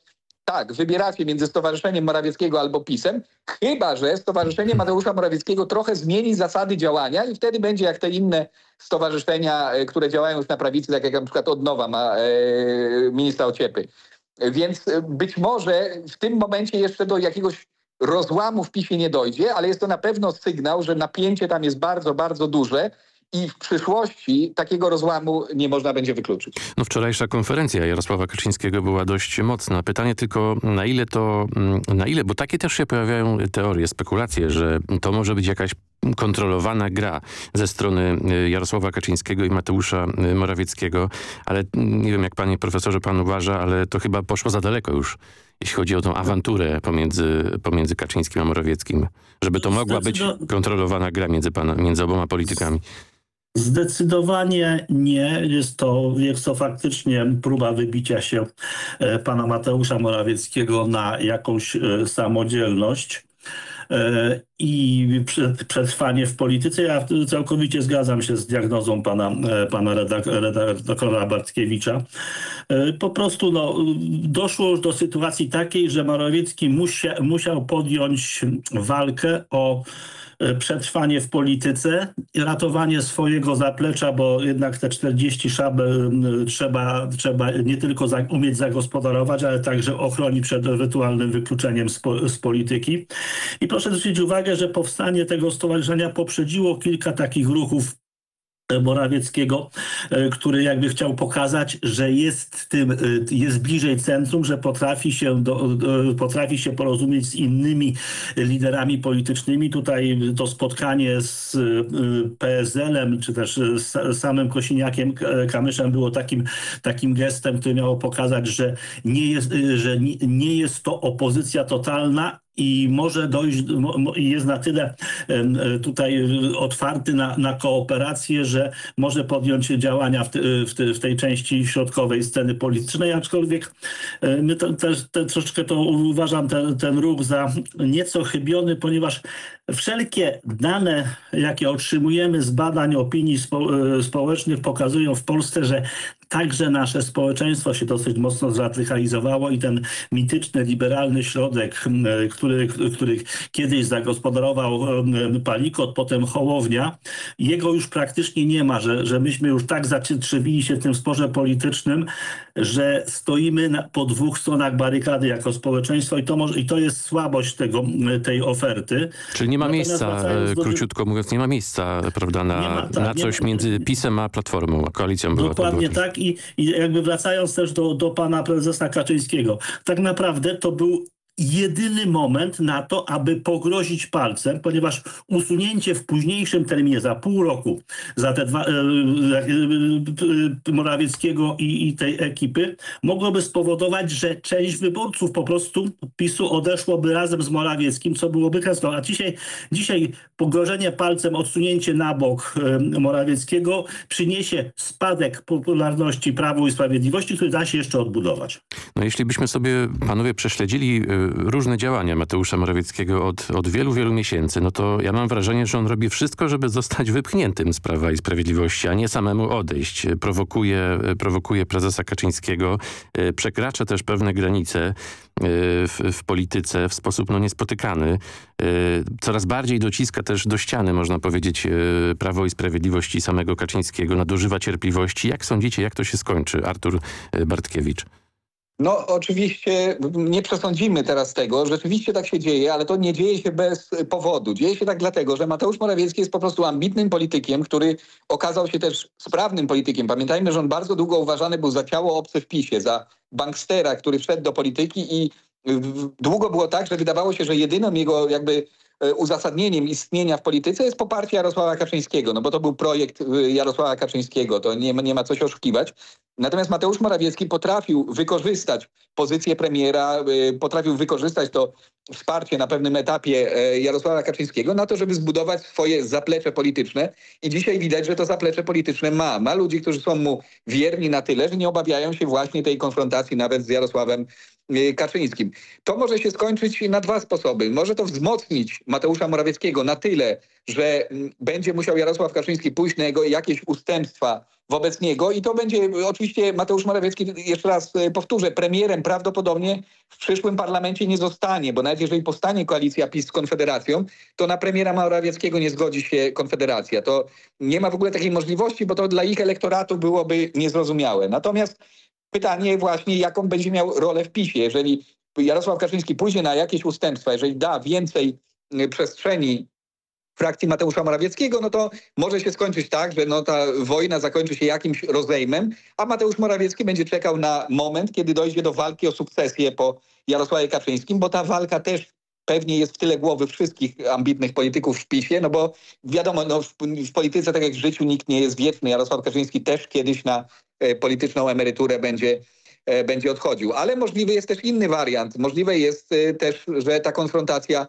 tak, wybieracie między Stowarzyszeniem Morawieckiego albo PiSem, chyba że Stowarzyszenie Mateusza Morawieckiego trochę zmieni zasady działania i wtedy będzie jak te inne stowarzyszenia, e, które działają już na prawicy, tak jak na przykład Odnowa ma e, ministra Ociepy. Więc e, być może w tym momencie jeszcze do jakiegoś rozłamu w PiSie nie dojdzie, ale jest to na pewno sygnał, że napięcie tam jest bardzo, bardzo duże i w przyszłości takiego rozłamu nie można będzie wykluczyć. No wczorajsza konferencja Jarosława Kaczyńskiego była dość mocna. Pytanie tylko na ile to, mm, na ile, bo takie też się pojawiają teorie, spekulacje, że to może być jakaś kontrolowana gra ze strony y, Jarosława Kaczyńskiego i Mateusza y, Morawieckiego, ale mm, nie wiem jak panie profesorze pan uważa, ale to chyba poszło za daleko już jeśli chodzi o tą awanturę pomiędzy, pomiędzy Kaczyńskim a Morawieckim, żeby to mogła być kontrolowana gra między, pana, między oboma politykami. Zdecydowanie nie. Jest to, jest to faktycznie próba wybicia się e, pana Mateusza Morawieckiego na jakąś e, samodzielność e, i przetrwanie w polityce. Ja całkowicie zgadzam się z diagnozą pana, pana redaktora Bartkiewicza. Po prostu no, doszło już do sytuacji takiej, że Morawiecki musia, musiał podjąć walkę o przetrwanie w polityce ratowanie swojego zaplecza, bo jednak te 40 szabel trzeba, trzeba nie tylko umieć zagospodarować, ale także ochronić przed ewentualnym wykluczeniem z, z polityki. I proszę zwrócić uwagę, że powstanie tego stowarzyszenia poprzedziło kilka takich ruchów Morawieckiego, e, który jakby chciał pokazać, że jest tym, e, jest bliżej centrum, że potrafi się, do, potrafi się porozumieć z innymi liderami politycznymi. Tutaj to spotkanie z e, PSL-em, czy też z samym Kosiniakiem Kamyszem było takim, takim gestem, który miało pokazać, że nie jest, że nie jest to opozycja totalna, i może dojść, jest na tyle tutaj otwarty na, na kooperację, że może podjąć działania w, te, w, te, w tej części środkowej sceny politycznej, aczkolwiek my to, też te, troszeczkę to uważam ten, ten ruch za nieco chybiony, ponieważ wszelkie dane, jakie otrzymujemy z badań opinii spo, e, społecznych pokazują w Polsce, że także nasze społeczeństwo się dosyć mocno zradykalizowało i ten mityczny, liberalny środek, który, który kiedyś zagospodarował Palikot, potem Hołownia, jego już praktycznie nie ma, że, że myśmy już tak zatrzymili się w tym sporze politycznym, że stoimy na, po dwóch stronach barykady jako społeczeństwo i to, może, i to jest słabość tego, tej oferty. Czyli nie ma Natomiast miejsca, do... króciutko mówiąc, nie ma miejsca prawda, na, ma, tak, na coś ma... między PiSem a Platformą, a koalicją Dokładnie tak i, i jakby wracając też do, do pana prezesa Kaczyńskiego. Tak naprawdę to był jedyny moment na to, aby pogrozić palcem, ponieważ usunięcie w późniejszym terminie, za pół roku, za te dwa, e, e, e, Morawieckiego i, i, tej ekipy, mogłoby spowodować, że część wyborców po prostu PiSu odeszłoby razem z Morawieckim, co byłoby klęską. A dzisiaj, dzisiaj pogrożenie palcem, odsunięcie na bok Morawieckiego przyniesie spadek popularności Prawu i Sprawiedliwości, który da się jeszcze odbudować. No jeśli byśmy sobie, panowie, prześledzili różne działania Mateusza Morawieckiego od, od wielu, wielu miesięcy, no to ja mam wrażenie, że on robi wszystko, żeby zostać wypchniętym z Prawa i Sprawiedliwości, a nie samemu odejść. Prowokuje, prowokuje prezesa Kaczyńskiego, e, przekracza też pewne granice e, w, w polityce w sposób no, niespotykany. E, coraz bardziej dociska też do ściany, można powiedzieć, Prawo i Sprawiedliwości samego Kaczyńskiego, nadużywa cierpliwości. Jak sądzicie, jak to się skończy? Artur Bartkiewicz. No oczywiście nie przesądzimy teraz tego, rzeczywiście tak się dzieje, ale to nie dzieje się bez powodu. Dzieje się tak dlatego, że Mateusz Morawiecki jest po prostu ambitnym politykiem, który okazał się też sprawnym politykiem. Pamiętajmy, że on bardzo długo uważany był za ciało obce w PiSie, za bankstera, który wszedł do polityki i długo było tak, że wydawało się, że jedyną jego jakby uzasadnieniem istnienia w polityce jest poparcie Jarosława Kaczyńskiego, no bo to był projekt e, Jarosława Kaczyńskiego, to nie, nie ma co się oszukiwać. Natomiast Mateusz Morawiecki potrafił wykorzystać pozycję premiera, e, potrafił wykorzystać to wsparcie na pewnym etapie Jarosława Kaczyńskiego na to, żeby zbudować swoje zaplecze polityczne i dzisiaj widać, że to zaplecze polityczne ma. Ma ludzi, którzy są mu wierni na tyle, że nie obawiają się właśnie tej konfrontacji nawet z Jarosławem Y, Kaczyńskim. To może się skończyć na dwa sposoby. Może to wzmocnić Mateusza Morawieckiego na tyle, że mm, będzie musiał Jarosław Kaczyński pójść na jego jakieś ustępstwa wobec niego i to będzie oczywiście Mateusz Morawiecki, jeszcze raz powtórzę, premierem prawdopodobnie w przyszłym parlamencie nie zostanie, bo nawet jeżeli powstanie koalicja PiS z Konfederacją, to na premiera Morawieckiego nie zgodzi się Konfederacja. To nie ma w ogóle takiej możliwości, bo to dla ich elektoratu byłoby niezrozumiałe. Natomiast pytanie właśnie, jaką będzie miał rolę w PiSie. Jeżeli Jarosław Kaczyński pójdzie na jakieś ustępstwa, jeżeli da więcej przestrzeni frakcji Mateusza Morawieckiego, no to może się skończyć tak, że no ta wojna zakończy się jakimś rozejmem, a Mateusz Morawiecki będzie czekał na moment, kiedy dojdzie do walki o sukcesję po Jarosławie Kaczyńskim, bo ta walka też pewnie jest w tyle głowy wszystkich ambitnych polityków w PiSie, no bo wiadomo, no w, w polityce, tak jak w życiu, nikt nie jest wieczny. Jarosław Kaczyński też kiedyś na polityczną emeryturę będzie e, będzie odchodził. Ale możliwy jest też inny wariant. Możliwe jest e, też, że ta konfrontacja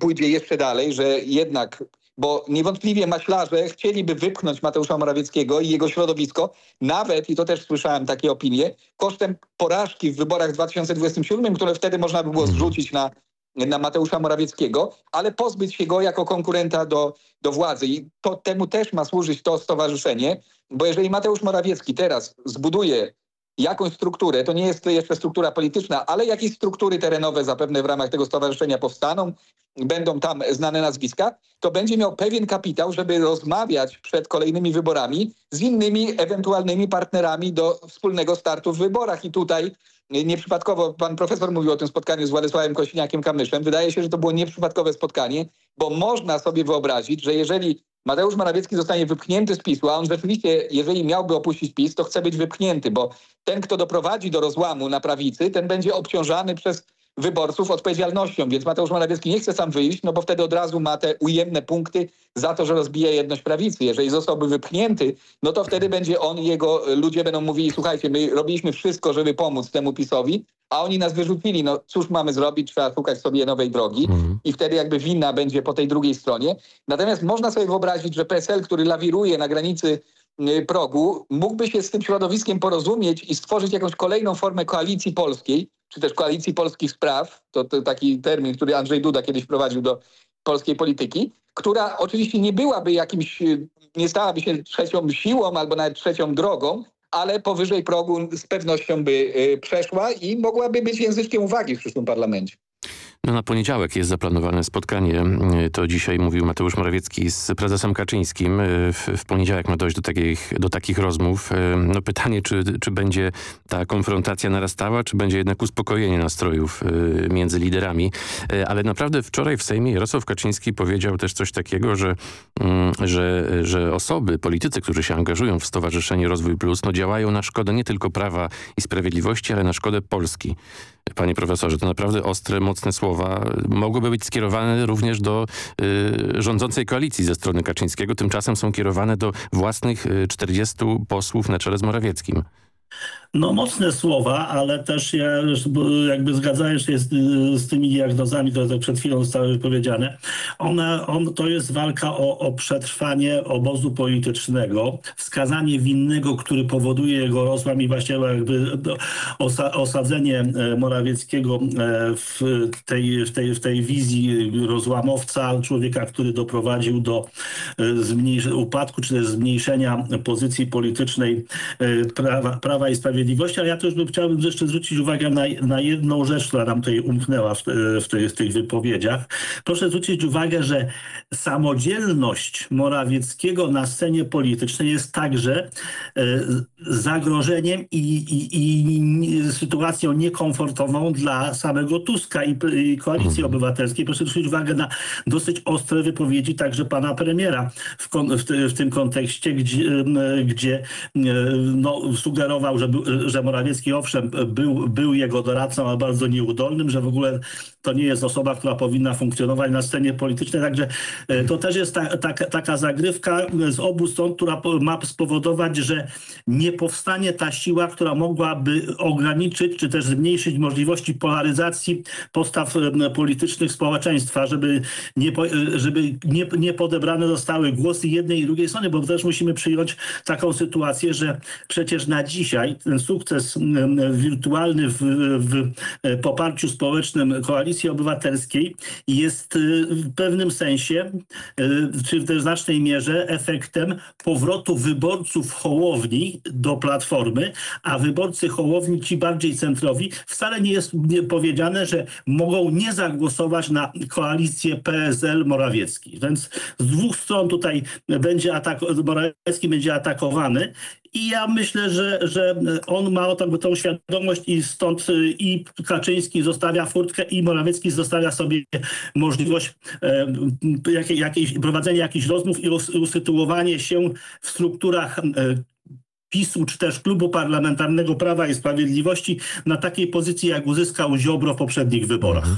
pójdzie jeszcze dalej, że jednak, bo niewątpliwie maślarze chcieliby wypchnąć Mateusza Morawieckiego i jego środowisko, nawet, i to też słyszałem takie opinie, kosztem porażki w wyborach w 2027, które wtedy można by było zrzucić na na Mateusza Morawieckiego, ale pozbyć się go jako konkurenta do, do władzy. I to, temu też ma służyć to stowarzyszenie, bo jeżeli Mateusz Morawiecki teraz zbuduje jakąś strukturę, to nie jest to jeszcze struktura polityczna, ale jakieś struktury terenowe zapewne w ramach tego stowarzyszenia powstaną, będą tam znane nazwiska, to będzie miał pewien kapitał, żeby rozmawiać przed kolejnymi wyborami z innymi ewentualnymi partnerami do wspólnego startu w wyborach. I tutaj nieprzypadkowo pan profesor mówił o tym spotkaniu z Władysławem Kosiniakiem-Kamyszem. Wydaje się, że to było nieprzypadkowe spotkanie, bo można sobie wyobrazić, że jeżeli Mateusz Morawiecki zostanie wypchnięty z PiSu, a on rzeczywiście, jeżeli miałby opuścić PiS, to chce być wypchnięty, bo ten, kto doprowadzi do rozłamu na prawicy, ten będzie obciążany przez wyborców odpowiedzialnością, więc Mateusz Morawiecki nie chce sam wyjść, no bo wtedy od razu ma te ujemne punkty za to, że rozbija jedność prawicy. Jeżeli zostałby wypchnięty, no to wtedy będzie on i jego ludzie będą mówili, słuchajcie, my robiliśmy wszystko, żeby pomóc temu PiSowi, a oni nas wyrzucili, no cóż mamy zrobić, trzeba szukać sobie nowej drogi mhm. i wtedy jakby wina będzie po tej drugiej stronie. Natomiast można sobie wyobrazić, że PSL, który lawiruje na granicy progu, mógłby się z tym środowiskiem porozumieć i stworzyć jakąś kolejną formę koalicji polskiej, czy też koalicji polskich spraw, to, to taki termin, który Andrzej Duda kiedyś wprowadził do polskiej polityki, która oczywiście nie byłaby jakimś, nie stałaby się trzecią siłą albo nawet trzecią drogą, ale powyżej progu z pewnością by y, przeszła i mogłaby być języczkiem uwagi w przyszłym parlamencie. No na poniedziałek jest zaplanowane spotkanie. To dzisiaj mówił Mateusz Morawiecki z prezesem Kaczyńskim. W, w poniedziałek ma dojść do takich, do takich rozmów. No pytanie, czy, czy będzie ta konfrontacja narastała, czy będzie jednak uspokojenie nastrojów między liderami. Ale naprawdę wczoraj w Sejmie Jarosław Kaczyński powiedział też coś takiego, że, mm, że, że osoby, politycy, którzy się angażują w Stowarzyszenie Rozwój Plus, no działają na szkodę nie tylko Prawa i Sprawiedliwości, ale na szkodę Polski. Panie profesorze, to naprawdę ostre, mocne słowa mogłyby być skierowane również do y, rządzącej koalicji ze strony Kaczyńskiego. Tymczasem są kierowane do własnych y, 40 posłów na czele z Morawieckim. No mocne słowa, ale też ja jakby zgadzając się z, z tymi diagnozami, które przed chwilą zostały wypowiedziane, one, on, to jest walka o, o przetrwanie obozu politycznego, wskazanie winnego, który powoduje jego rozłam i właśnie jakby osa, osadzenie e, Morawieckiego e, w tej, w, tej, w tej wizji rozłamowca, człowieka, który doprowadził do e, upadku, czy też zmniejszenia pozycji politycznej prawa, prawa i Sprawiedliwości ale ja też bym chciałbym jeszcze zwrócić uwagę na, na jedną rzecz, która nam tutaj umknęła w, w, tej, w tych wypowiedziach. Proszę zwrócić uwagę, że samodzielność Morawieckiego na scenie politycznej jest także e, zagrożeniem i, i, i, sytuacją niekomfortową dla samego Tuska i, i Koalicji mhm. Obywatelskiej. Proszę zwrócić uwagę na dosyć ostre wypowiedzi także pana premiera w, w, w tym kontekście, gdzie, gdzie no, sugerował, że, że Morawiecki owszem był, był jego doradcą, ale bardzo nieudolnym, że w ogóle to nie jest osoba, która powinna funkcjonować na scenie politycznej. Także e, to też jest ta, ta, taka zagrywka z obu stron, która ma spowodować, że nie powstanie ta siła, która mogłaby ograniczyć czy też zmniejszyć możliwości polaryzacji postaw politycznych społeczeństwa, żeby nie, żeby nie, nie podebrane zostały głosy jednej i drugiej strony, bo też musimy przyjąć taką sytuację, że przecież na dzisiaj dzisiaj ten sukces wirtualny w, w poparciu społecznym Koalicji Obywatelskiej jest w pewnym sensie, czy w znacznej mierze efektem powrotu wyborców Hołowni do Platformy, a wyborcy Hołowni, ci bardziej centrowi, wcale nie jest powiedziane, że mogą nie zagłosować na koalicję PSL-Morawiecki. Więc z dwóch stron tutaj będzie atak, Morawiecki będzie atakowany i ja myślę, że, że on ma tą, tą świadomość i stąd i Kaczyński zostawia furtkę i Morawiecki zostawia sobie możliwość e, jakiej, jakiejś, prowadzenia jakichś rozmów i usytuowanie się w strukturach e, PiSu czy też klubu parlamentarnego Prawa i Sprawiedliwości na takiej pozycji, jak uzyskał Ziobro w poprzednich wyborach.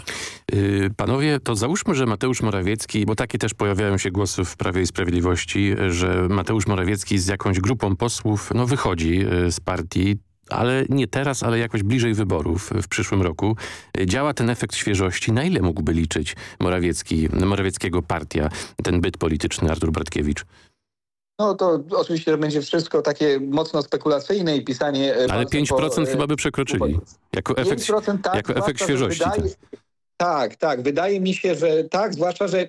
Yy, panowie, to załóżmy, że Mateusz Morawiecki, bo takie też pojawiają się głosy w Prawie i Sprawiedliwości, że Mateusz Morawiecki z jakąś grupą posłów no, wychodzi yy, z partii, ale nie teraz, ale jakoś bliżej wyborów w przyszłym roku. Yy, działa ten efekt świeżości. Na ile mógłby liczyć Morawiecki, Morawieckiego partia, ten byt polityczny Artur Bratkiewicz? No to oczywiście będzie wszystko takie mocno spekulacyjne i pisanie... E, Ale 5% po, e, chyba by przekroczyli. Jako efekt, tak, jako efekt świeżości. Wydaje, tak, tak. Wydaje mi się, że tak, zwłaszcza, że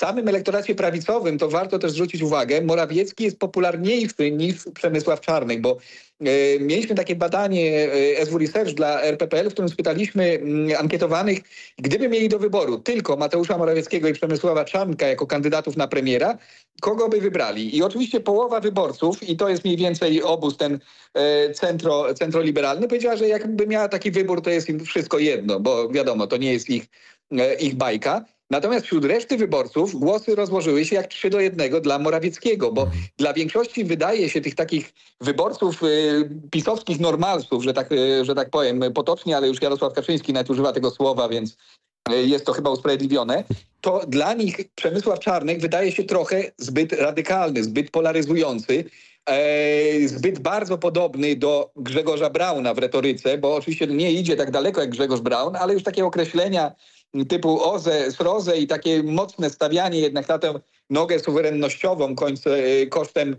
samym elektoracie prawicowym, to warto też zwrócić uwagę, Morawiecki jest popularniejszy niż Przemysław Czarnek, bo E, mieliśmy takie badanie e, SW Research dla RPPL, w którym spytaliśmy mm, ankietowanych, gdyby mieli do wyboru tylko Mateusza Morawieckiego i Przemysława Czarnka jako kandydatów na premiera, kogo by wybrali? I oczywiście połowa wyborców, i to jest mniej więcej obóz ten e, centro, centroliberalny, powiedziała, że jakby miała taki wybór, to jest im wszystko jedno, bo wiadomo, to nie jest ich, ich bajka. Natomiast wśród reszty wyborców głosy rozłożyły się jak 3 do 1 dla Morawieckiego, bo dla większości wydaje się tych takich wyborców y, pisowskich normalsów, że tak, y, że tak powiem potocznie, ale już Jarosław Kaczyński nawet używa tego słowa, więc y, jest to chyba usprawiedliwione, to dla nich Przemysław Czarnek wydaje się trochę zbyt radykalny, zbyt polaryzujący, e, zbyt bardzo podobny do Grzegorza Brauna w retoryce, bo oczywiście nie idzie tak daleko jak Grzegorz Braun, ale już takie określenia typu OZE, SROZE i takie mocne stawianie jednak na tę nogę suwerennościową e, kosztem,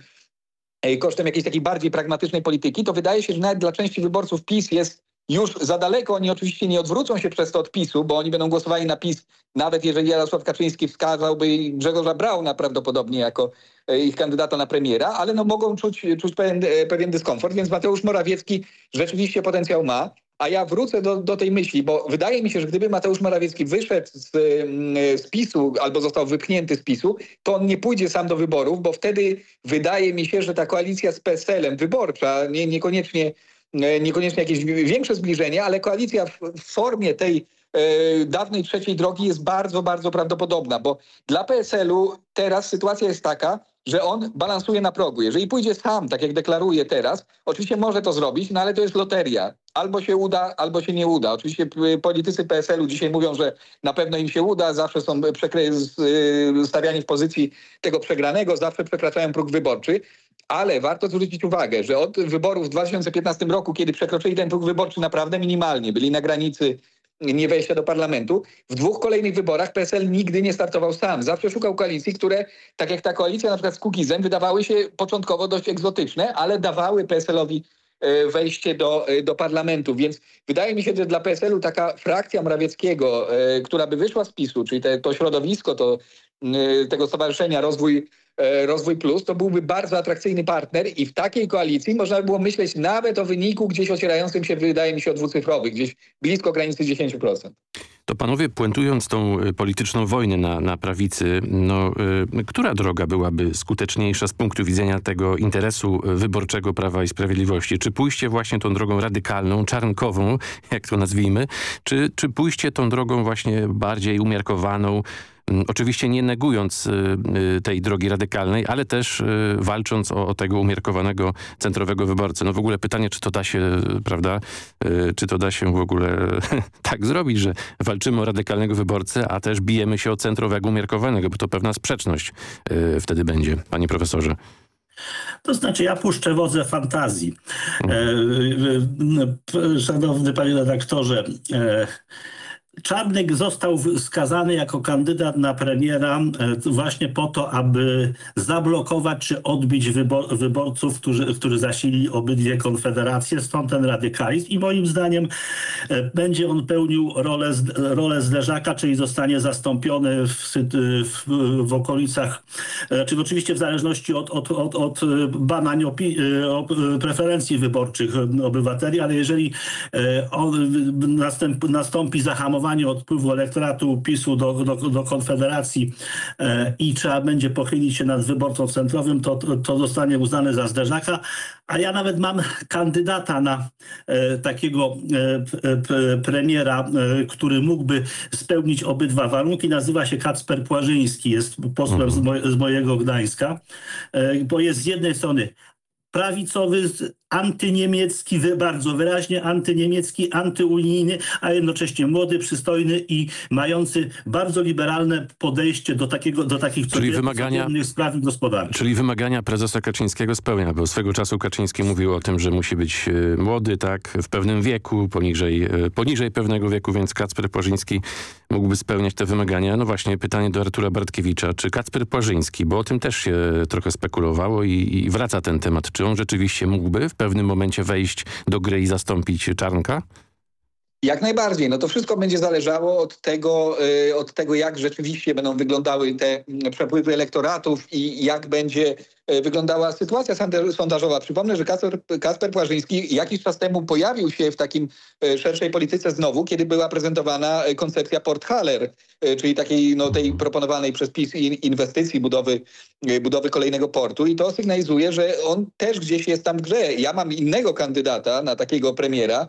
e, kosztem jakiejś takiej bardziej pragmatycznej polityki, to wydaje się, że nawet dla części wyborców PiS jest już za daleko. Oni oczywiście nie odwrócą się przez to od PiSu, bo oni będą głosowali na PiS, nawet jeżeli Jarosław Kaczyński wskazałby Grzegorza Brauna prawdopodobnie jako e, ich kandydata na premiera, ale no mogą czuć, czuć pewien, pewien dyskomfort, więc Mateusz Morawiecki rzeczywiście potencjał ma. A ja wrócę do, do tej myśli, bo wydaje mi się, że gdyby Mateusz Morawiecki wyszedł z, mm, z PiSu albo został wypchnięty z PiSu, to on nie pójdzie sam do wyborów, bo wtedy wydaje mi się, że ta koalicja z PSL-em wyborcza, nie, niekoniecznie, e, niekoniecznie jakieś większe zbliżenie, ale koalicja w, w formie tej e, dawnej trzeciej drogi jest bardzo, bardzo prawdopodobna, bo dla PSL-u teraz sytuacja jest taka, że on balansuje na progu. Jeżeli pójdzie sam, tak jak deklaruje teraz, oczywiście może to zrobić, no ale to jest loteria. Albo się uda, albo się nie uda. Oczywiście politycy PSL-u dzisiaj mówią, że na pewno im się uda, zawsze są y, stawiani w pozycji tego przegranego, zawsze przekraczają próg wyborczy. Ale warto zwrócić uwagę, że od wyborów w 2015 roku, kiedy przekroczyli ten próg wyborczy naprawdę minimalnie, byli na granicy nie wejścia do parlamentu. W dwóch kolejnych wyborach PSL nigdy nie startował sam. Zawsze szukał koalicji, które, tak jak ta koalicja na przykład z Kukizem, wydawały się początkowo dość egzotyczne, ale dawały PSL-owi e, wejście do, e, do parlamentu. Więc wydaje mi się, że dla PSL-u taka frakcja Morawieckiego, e, która by wyszła z PiSu, czyli te, to środowisko, to tego stowarzyszenia Rozwój Rozwój Plus, to byłby bardzo atrakcyjny partner i w takiej koalicji można by było myśleć nawet o wyniku gdzieś ocierającym się, wydaje mi się, o dwucyfrowych, gdzieś blisko granicy 10%. To panowie, puentując tą e, polityczną wojnę na, na prawicy, no, y, która droga byłaby skuteczniejsza z punktu widzenia tego interesu wyborczego Prawa i Sprawiedliwości? Czy pójście właśnie tą drogą radykalną, czarnkową, jak to nazwijmy, czy, czy pójście tą drogą właśnie bardziej umiarkowaną, oczywiście nie negując y, y, tej drogi radykalnej, ale też y, walcząc o, tego umiarkowanego centrowego wyborcę. No w ogóle pytanie, czy to da się, prawda, czy to da się w ogóle tak zrobić, że walczymy o radykalnego wyborcę, a też bijemy się o centrowego umiarkowanego, bo to pewna sprzeczność wtedy będzie, panie profesorze. To znaczy ja puszczę wodze fantazji. E, szanowny panie redaktorze, e, Czarnek został wskazany jako kandydat na premiera właśnie po to, aby zablokować czy odbić wybor wyborców, którzy, którzy zasili obydwie konfederacje, stąd ten radykalizm. I moim zdaniem będzie on pełnił rolę, rolę zderzaka, czyli zostanie zastąpiony w, w, w okolicach, czyli oczywiście w zależności od, od, od, od badań preferencji wyborczych obywateli, ale jeżeli on, nastąpi zahamowanie odpływu elektoratu PiSu do, do, do Konfederacji i trzeba będzie pochylić się nad wyborcą centrowym, to, to zostanie uznane za zderzaka, a ja nawet mam kandydata na e, takiego e, premiera, e, który mógłby spełnić obydwa warunki. Nazywa się Kacper Płażyński, jest posłem mhm. z, z mojego Gdańska, e, bo jest z jednej strony prawicowy, antyniemiecki, bardzo wyraźnie antyniemiecki, antyunijny, a jednocześnie młody, przystojny i mający bardzo liberalne podejście do, takiego, do takich czyli wymagania, spraw gospodarczych. Czyli wymagania prezesa Kaczyńskiego spełnia, bo swego czasu Kaczyński mówił o tym, że musi być e, młody, tak, w pewnym wieku, poniżej, e, poniżej pewnego wieku, więc Kacper Płażyński mógłby spełniać te wymagania. No właśnie, pytanie do Artura Bartkiewicza. Czy Kacper Płażyński, bo o tym też się trochę spekulowało i, i wraca ten temat, czy on rzeczywiście mógłby w pewnym momencie wejść do gry i zastąpić Czarnka? Jak najbardziej. No to wszystko będzie zależało od tego, y, od tego jak rzeczywiście będą wyglądały te przepływy elektoratów i jak będzie wyglądała sytuacja sondażowa. Przypomnę, że Kasper, Kasper Płażyński jakiś czas temu pojawił się w takim y, szerszej polityce znowu, kiedy była prezentowana koncepcja Port Haller, czyli takiej no, tej proponowanej przez PiS inwestycji budowy, budowy kolejnego portu i to sygnalizuje, że on też gdzieś jest tam w grze. Ja mam innego kandydata na takiego premiera,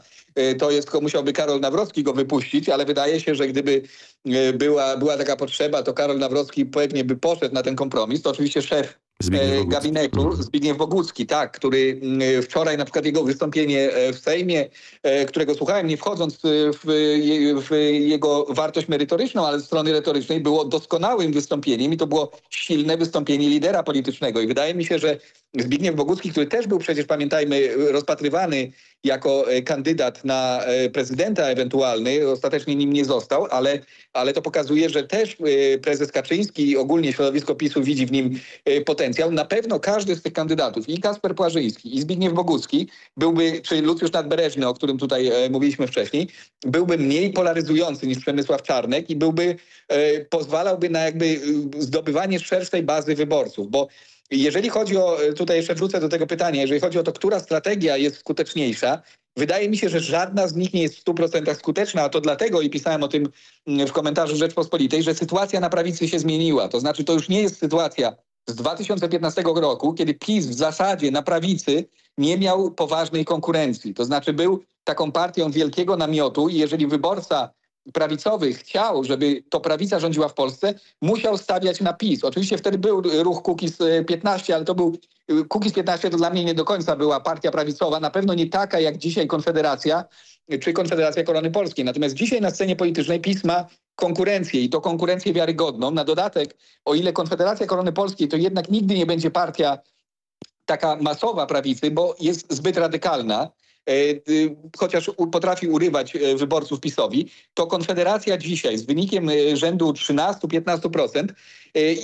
to jest, tylko musiałby Karol Nawrocki go wypuścić, ale wydaje się, że gdyby e, była, była taka potrzeba, to Karol Nawrocki pewnie by poszedł na ten kompromis. To oczywiście szef Zbigniew gabinetu mhm. Zbigniew Bogucki, tak, który wczoraj na przykład jego wystąpienie e, w Sejmie, e, którego słuchałem, nie wchodząc w, w, jego wartość merytoryczną, ale z strony retorycznej, było doskonałym wystąpieniem i to było silne wystąpienie lidera politycznego. I wydaje mi się, że Zbigniew Bogucki, który też był przecież, pamiętajmy, rozpatrywany jako e, kandydat na prezydenta ewentualny, ostatecznie nim nie został, ale, ale to pokazuje, że też prezes Kaczyński i ogólnie środowisko PiSu widzi w nim potencjał. Na pewno każdy z tych kandydatów, i Kasper Płażyński, i Zbigniew Bogucki, byłby, czy Lucjusz Nadbereżny, o którym tutaj e, mówiliśmy wcześniej, byłby mniej polaryzujący niż Przemysław Czarnek i byłby, e, pozwalałby na jakby e, zdobywanie szerszej bazy wyborców, bo jeżeli chodzi o, e, tutaj jeszcze wrócę do tego pytania, jeżeli chodzi o to, która strategia jest skuteczniejsza, Wydaje mi się, że żadna z nich nie jest w 100% skuteczna, a to dlatego i pisałem o tym mm, w komentarzu Rzeczpospolitej, że sytuacja na prawicy się zmieniła. To znaczy to już nie jest sytuacja z 2015 roku, kiedy PiS w zasadzie na prawicy nie miał poważnej konkurencji. To znaczy był taką partią wielkiego namiotu i jeżeli wyborca prawicowy chciał, żeby to prawica rządziła w Polsce, musiał stawiać na PiS. Oczywiście wtedy był ruch Kukiz 15, ale to był Kukiz 15 to dla mnie nie do końca była partia prawicowa, na pewno nie taka jak dzisiaj Konfederacja czy Konfederacja Korony Polskiej. Natomiast dzisiaj na scenie politycznej PiS ma konkurencję i to konkurencję wiarygodną. Na dodatek, o ile Konfederacja Korony Polskiej to jednak nigdy nie będzie partia taka masowa prawicy, bo jest zbyt radykalna, chociaż potrafi urywać e, wyborców PiSowi, to Konfederacja dzisiaj z wynikiem e, rzędu 13-15%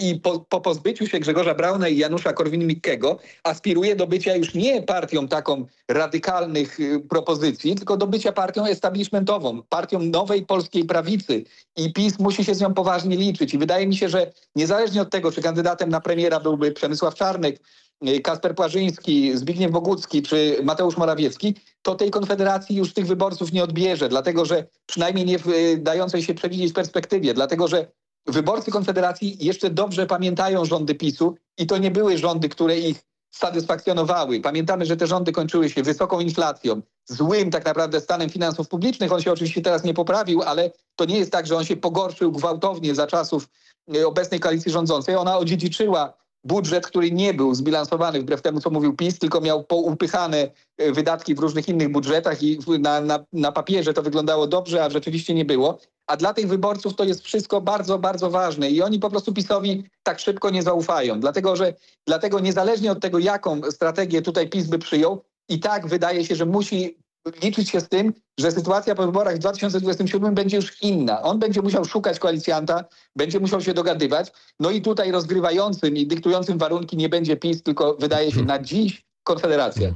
i po, po pozbyciu się Grzegorza Brauna i Janusza Korwin-Mikkego aspiruje do bycia już nie partią taką radykalnych propozycji, tylko do bycia partią establishmentową, partią nowej polskiej prawicy. I PiS musi się z nią poważnie liczyć. I wydaje mi się, że niezależnie od tego, czy kandydatem na premiera byłby Przemysław Czarnek, Y, Kasper Płażyński, Zbigniew Bogucki czy Mateusz Morawiecki, to tej konfederacji już tych wyborców nie odbierze, dlatego że przynajmniej nie w y, dającej się przewidzieć perspektywie, dlatego że wyborcy Konfederacji jeszcze dobrze pamiętają rządy PiSu i to nie były rządy, które ich satysfakcjonowały. Pamiętamy, że te rządy kończyły się wysoką inflacją, złym tak naprawdę stanem finansów publicznych. On się oczywiście teraz nie poprawił, ale to nie jest tak, że on się pogorszył gwałtownie za czasów y, obecnej koalicji rządzącej. Ona odziedziczyła budżet, który nie był zbilansowany wbrew temu, co mówił PiS, tylko miał poupychane e, wydatki w różnych innych budżetach i na, na, na papierze to wyglądało dobrze, a rzeczywiście nie było. A dla tych wyborców to jest wszystko bardzo, bardzo ważne i oni po prostu PiSowi tak szybko nie zaufają. Dlatego, że dlatego niezależnie od tego, jaką strategię tutaj PiS by przyjął, i tak wydaje się, że musi liczyć się z tym, że sytuacja po wyborach w 2027 będzie już inna. On będzie musiał szukać koalicjanta, będzie musiał się dogadywać. No i tutaj rozgrywającym i dyktującym warunki nie będzie PiS, tylko wydaje się na dziś Konfederacja.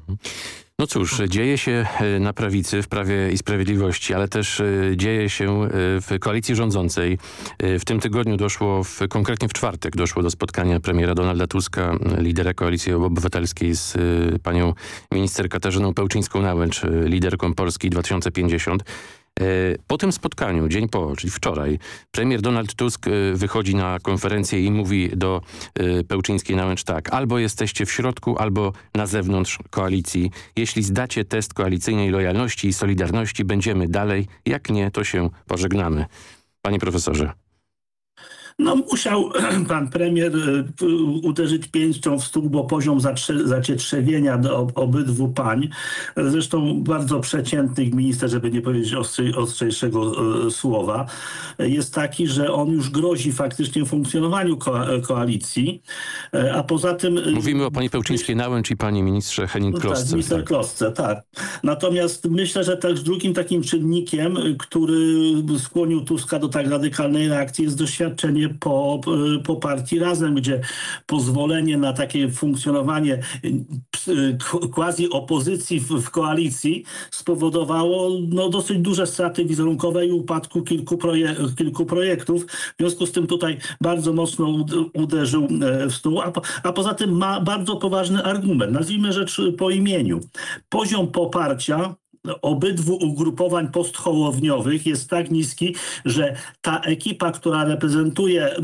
No cóż, dzieje się e, na prawicy w Prawie i Sprawiedliwości, ale też e, dzieje się e, w koalicji rządzącej. W tym tygodniu doszło, w, konkretnie w czwartek, doszło do spotkania premiera Donalda Tuska, lidera Koalicji Obywatelskiej z panią minister Katarzyną Pełczyńską-Nałęcz, liderką Polski 2050. E, po tym spotkaniu, dzień po, czyli wczoraj, premier Donald Tusk e, wychodzi na konferencję i mówi do e, Pełczyńskiej Nałęcz tak, albo jesteście w środku, albo na zewnątrz koalicji. Jeśli zdacie test koalicyjnej lojalności i solidarności, będziemy dalej, jak nie, to się pożegnamy. Panie profesorze. No musiał pan premier e, uderzyć pięścią w stół, bo poziom zacietrzewienia do obydwu pań, zresztą bardzo przeciętnych minister, żeby nie powiedzieć ostrej, ostrzejszego e, słowa, jest taki, że on już grozi faktycznie funkcjonowaniu ko koalicji, e, a poza tym... Mówimy o pani Pełczyńskiej-Nałęcz i pani ministrze Henning-Klosce. Tak, minister tak. Klosce, tak. Natomiast myślę, że też drugim takim czynnikiem, który skłonił Tuska do tak radykalnej reakcji jest doświadczenie po, po partii Razem, gdzie pozwolenie na takie funkcjonowanie quasi opozycji w, w koalicji spowodowało no, dosyć duże straty wizerunkowe i upadku kilku, proje kilku projektów. W związku z tym tutaj bardzo mocno uderzył e, w stół, a, a poza tym ma bardzo poważny argument. Nazwijmy rzecz po imieniu. Poziom poparcia obydwu ugrupowań posthołowniowych jest tak niski, że ta ekipa, która reprezentuje,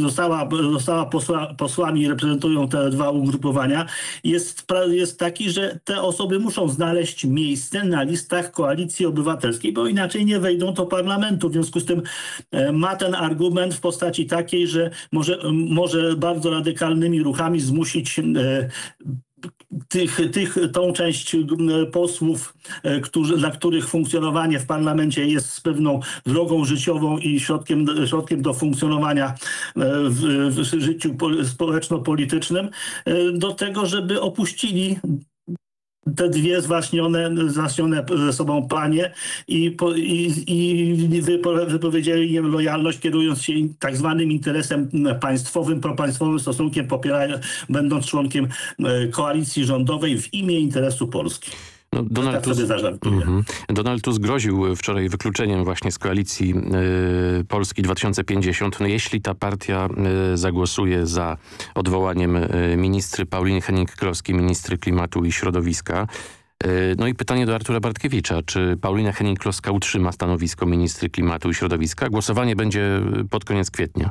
została, została posła, posłami, reprezentują te dwa ugrupowania, jest, jest taki, że te osoby muszą znaleźć miejsce na listach Koalicji Obywatelskiej, bo inaczej nie wejdą do parlamentu. W związku z tym e, ma ten argument w postaci takiej, że może, może bardzo radykalnymi ruchami zmusić e, tych, tych, tą część posłów, e, którzy, dla których funkcjonowanie w parlamencie jest pewną drogą życiową i środkiem, środkiem do funkcjonowania e, w, w życiu społeczno-politycznym, e, do tego, żeby opuścili te dwie zwaśnione, zwaśnione ze sobą panie i, po, i, i wypowiedzieli im lojalność kierując się tak zwanym interesem państwowym, propaństwowym stosunkiem popierając, będąc członkiem e, koalicji rządowej w imię interesu Polski. No, Donald, Tusk, mm Donald Tusk groził wczoraj wykluczeniem właśnie z koalicji y, Polski 2050. No, jeśli ta partia y, zagłosuje za odwołaniem y, ministry Pauliny Henning-Kloski, ministry klimatu i środowiska, no i pytanie do Artura Bartkiewicza. Czy Paulina Henning-Kloska utrzyma stanowisko ministry klimatu i środowiska? Głosowanie będzie pod koniec kwietnia.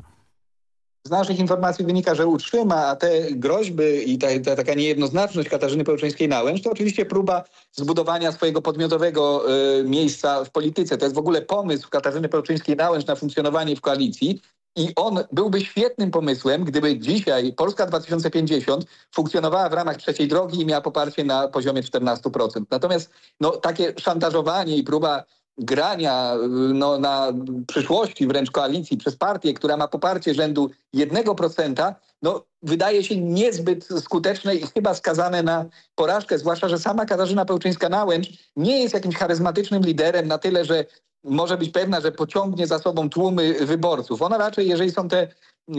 Z naszych informacji wynika, że utrzyma, a te groźby i ta, ta taka niejednoznaczność Katarzyny Pełczyńskiej-Nałęcz to oczywiście próba zbudowania swojego podmiotowego y, miejsca w polityce. To jest w ogóle pomysł Katarzyny Pełczyńskiej-Nałęcz na funkcjonowanie w koalicji. I on byłby świetnym pomysłem, gdyby dzisiaj Polska 2050 funkcjonowała w ramach trzeciej drogi i miała poparcie na poziomie 14%. Natomiast no, takie szantażowanie i próba grania no, na przyszłości wręcz koalicji przez partię, która ma poparcie rzędu 1%, no, wydaje się niezbyt skuteczne i chyba skazane na porażkę, zwłaszcza, że sama Katarzyna Pełczyńska-Nałęcz nie jest jakimś charyzmatycznym liderem na tyle, że może być pewna, że pociągnie za sobą tłumy wyborców. Ona raczej, jeżeli są te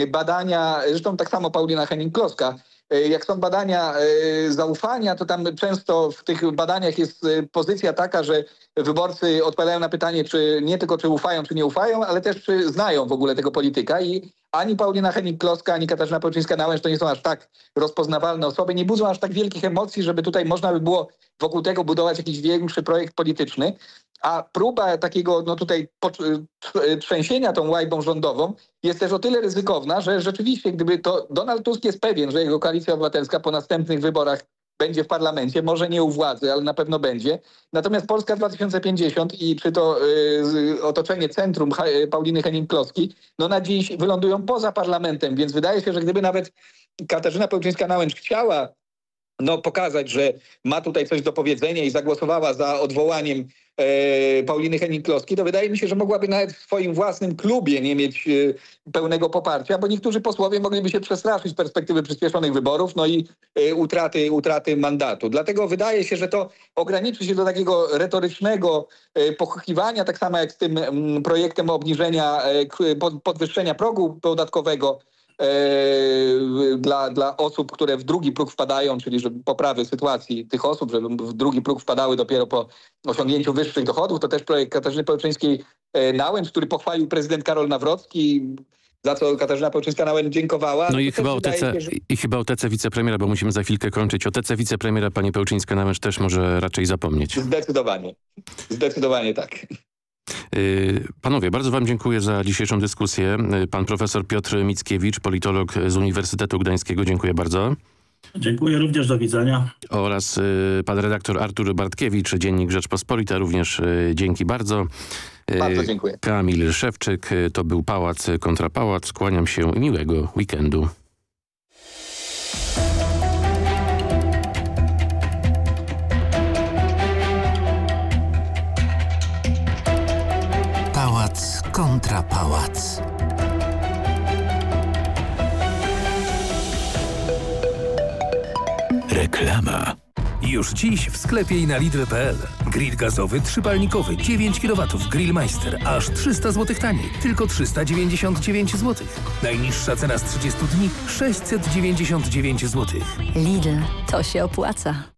badania, zresztą tak samo Paulina Henning-Kloska, jak są badania e, zaufania, to tam często w tych badaniach jest e, pozycja taka, że wyborcy odpowiadają na pytanie, czy nie tylko czy ufają, czy nie ufają, ale też czy znają w ogóle tego polityka i ani Paulina Henning-Kloska, ani Katarzyna Pełczyńska-Nałęcz to nie są aż tak rozpoznawalne osoby, nie budzą aż tak wielkich emocji, żeby tutaj można by było wokół tego budować jakiś większy projekt polityczny. A próba takiego no tutaj trzęsienia tą łajbą rządową jest też o tyle ryzykowna, że rzeczywiście gdyby to Donald Tusk jest pewien, że jego koalicja obywatelska po następnych wyborach będzie w parlamencie, może nie u władzy, ale na pewno będzie. Natomiast Polska 2050 i czy to y, otoczenie centrum Pauliny Henning-Kloski, no na dziś wylądują poza parlamentem, więc wydaje się, że gdyby nawet Katarzyna Pełczyńska-Nałęcz chciała no, pokazać, że ma tutaj coś do powiedzenia i zagłosowała za odwołaniem e, Pauliny Henning-Kloski, to wydaje mi się, że mogłaby nawet w swoim własnym klubie nie mieć e, pełnego poparcia, bo niektórzy posłowie mogliby się przestraszyć z perspektywy przyspieszonych wyborów, no i e, utraty, utraty mandatu. Dlatego wydaje się, że to ograniczy się do takiego retorycznego e, pochukiwania, tak samo jak z tym mm, projektem obniżenia, e, podwyższenia progu podatkowego, dla, dla osób, które w drugi próg wpadają, czyli żeby poprawy sytuacji tych osób, żeby w drugi próg wpadały dopiero po osiągnięciu wyższych dochodów. To też projekt Katarzyny Pełczyńskiej-Nałęcz, który pochwalił prezydent Karol Nawrocki, za co Katarzyna Pełczyńska-Nałęcz dziękowała. No i chyba, o wydaje TC, się, że- I chyba o TC wicepremiera, bo musimy za chwilkę kończyć. O TC wicepremiera pani Pełczyńska nawet też może raczej zapomnieć. Zdecydowanie. Zdecydowanie tak. Y, Panowie, bardzo wam dziękuję za dzisiejszą dyskusję. Y, Pan profesor Piotr Mickiewicz, politolog z Uniwersytetu Gdańskiego. Dziękuję bardzo. Dziękuję również, do widzenia. Oraz y, pan redaktor Artur Bartkiewicz, Dziennik Rzeczpospolita. Również dzięki bardzo. Bardzo dziękuję. Kamil Szewczyk, to był Pałac kontra Pałac. Kłaniam się i miłego weekendu. Pałac kontra pałac. Reklama. Już dziś w sklepie i na Lidl.pl. Grill gazowy trzypalnikowy 9 kW Grillmeister aż 300 zł taniej, tylko 399 zł. Najniższa cena z 30 dni 699 zł. Lidl, to się opłaca.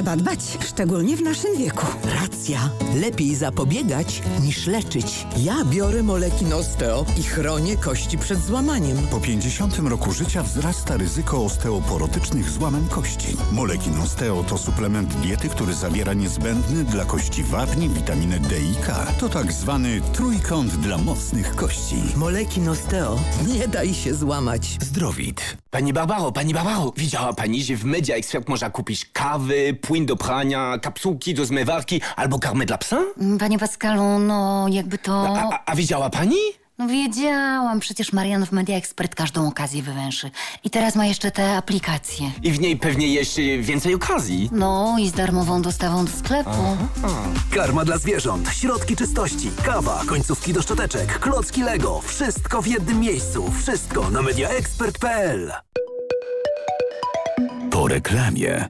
dbać, szczególnie w naszym wieku. Racja. Lepiej zapobiegać niż leczyć. Ja biorę moleki Osteo i chronię kości przed złamaniem. Po 50 roku życia wzrasta ryzyko osteoporotycznych złamań kości. Molekin Osteo to suplement diety, który zawiera niezbędny dla kości wapni, witaminę D i K. To tak zwany trójkąt dla mocnych kości. Moleki Osteo. Nie daj się złamać. Zdrowit. Pani Barbaro, pani Barbaro, widziała pani, że w Media Expert można kupić kawy, płyn do prania, kapsułki do zmywarki albo karmę dla psa? Panie Pascalu, no jakby to... A, a, a widziała pani? No wiedziałam, przecież Marian w Media Expert każdą okazję wywęszy. I teraz ma jeszcze te aplikacje. I w niej pewnie jeszcze więcej okazji. No i z darmową dostawą do sklepu. Karma dla zwierząt, środki czystości, kawa, końcówki do szczoteczek, klocki Lego. Wszystko w jednym miejscu. Wszystko na mediaexpert.pl Po reklamie.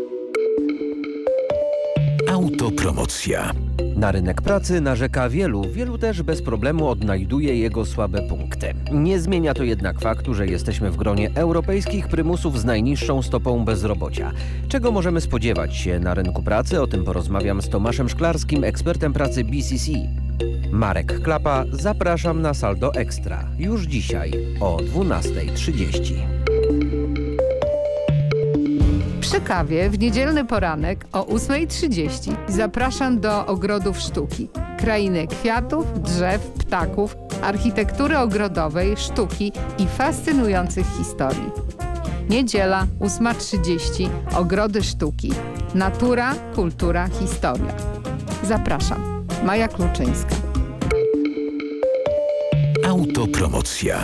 Autopromocja. Na rynek pracy narzeka wielu, wielu też bez problemu odnajduje jego słabe punkty. Nie zmienia to jednak faktu, że jesteśmy w gronie europejskich prymusów z najniższą stopą bezrobocia. Czego możemy spodziewać się na rynku pracy? O tym porozmawiam z Tomaszem Szklarskim, ekspertem pracy BCC. Marek Klapa, zapraszam na Saldo Ekstra. Już dzisiaj o 12.30. Przy kawie w niedzielny poranek o 8.30 zapraszam do ogrodów sztuki. Krainy kwiatów, drzew, ptaków, architektury ogrodowej, sztuki i fascynujących historii. Niedziela 8.30 Ogrody Sztuki. Natura, kultura, historia. Zapraszam. Maja Kluczyńska. Autopromocja.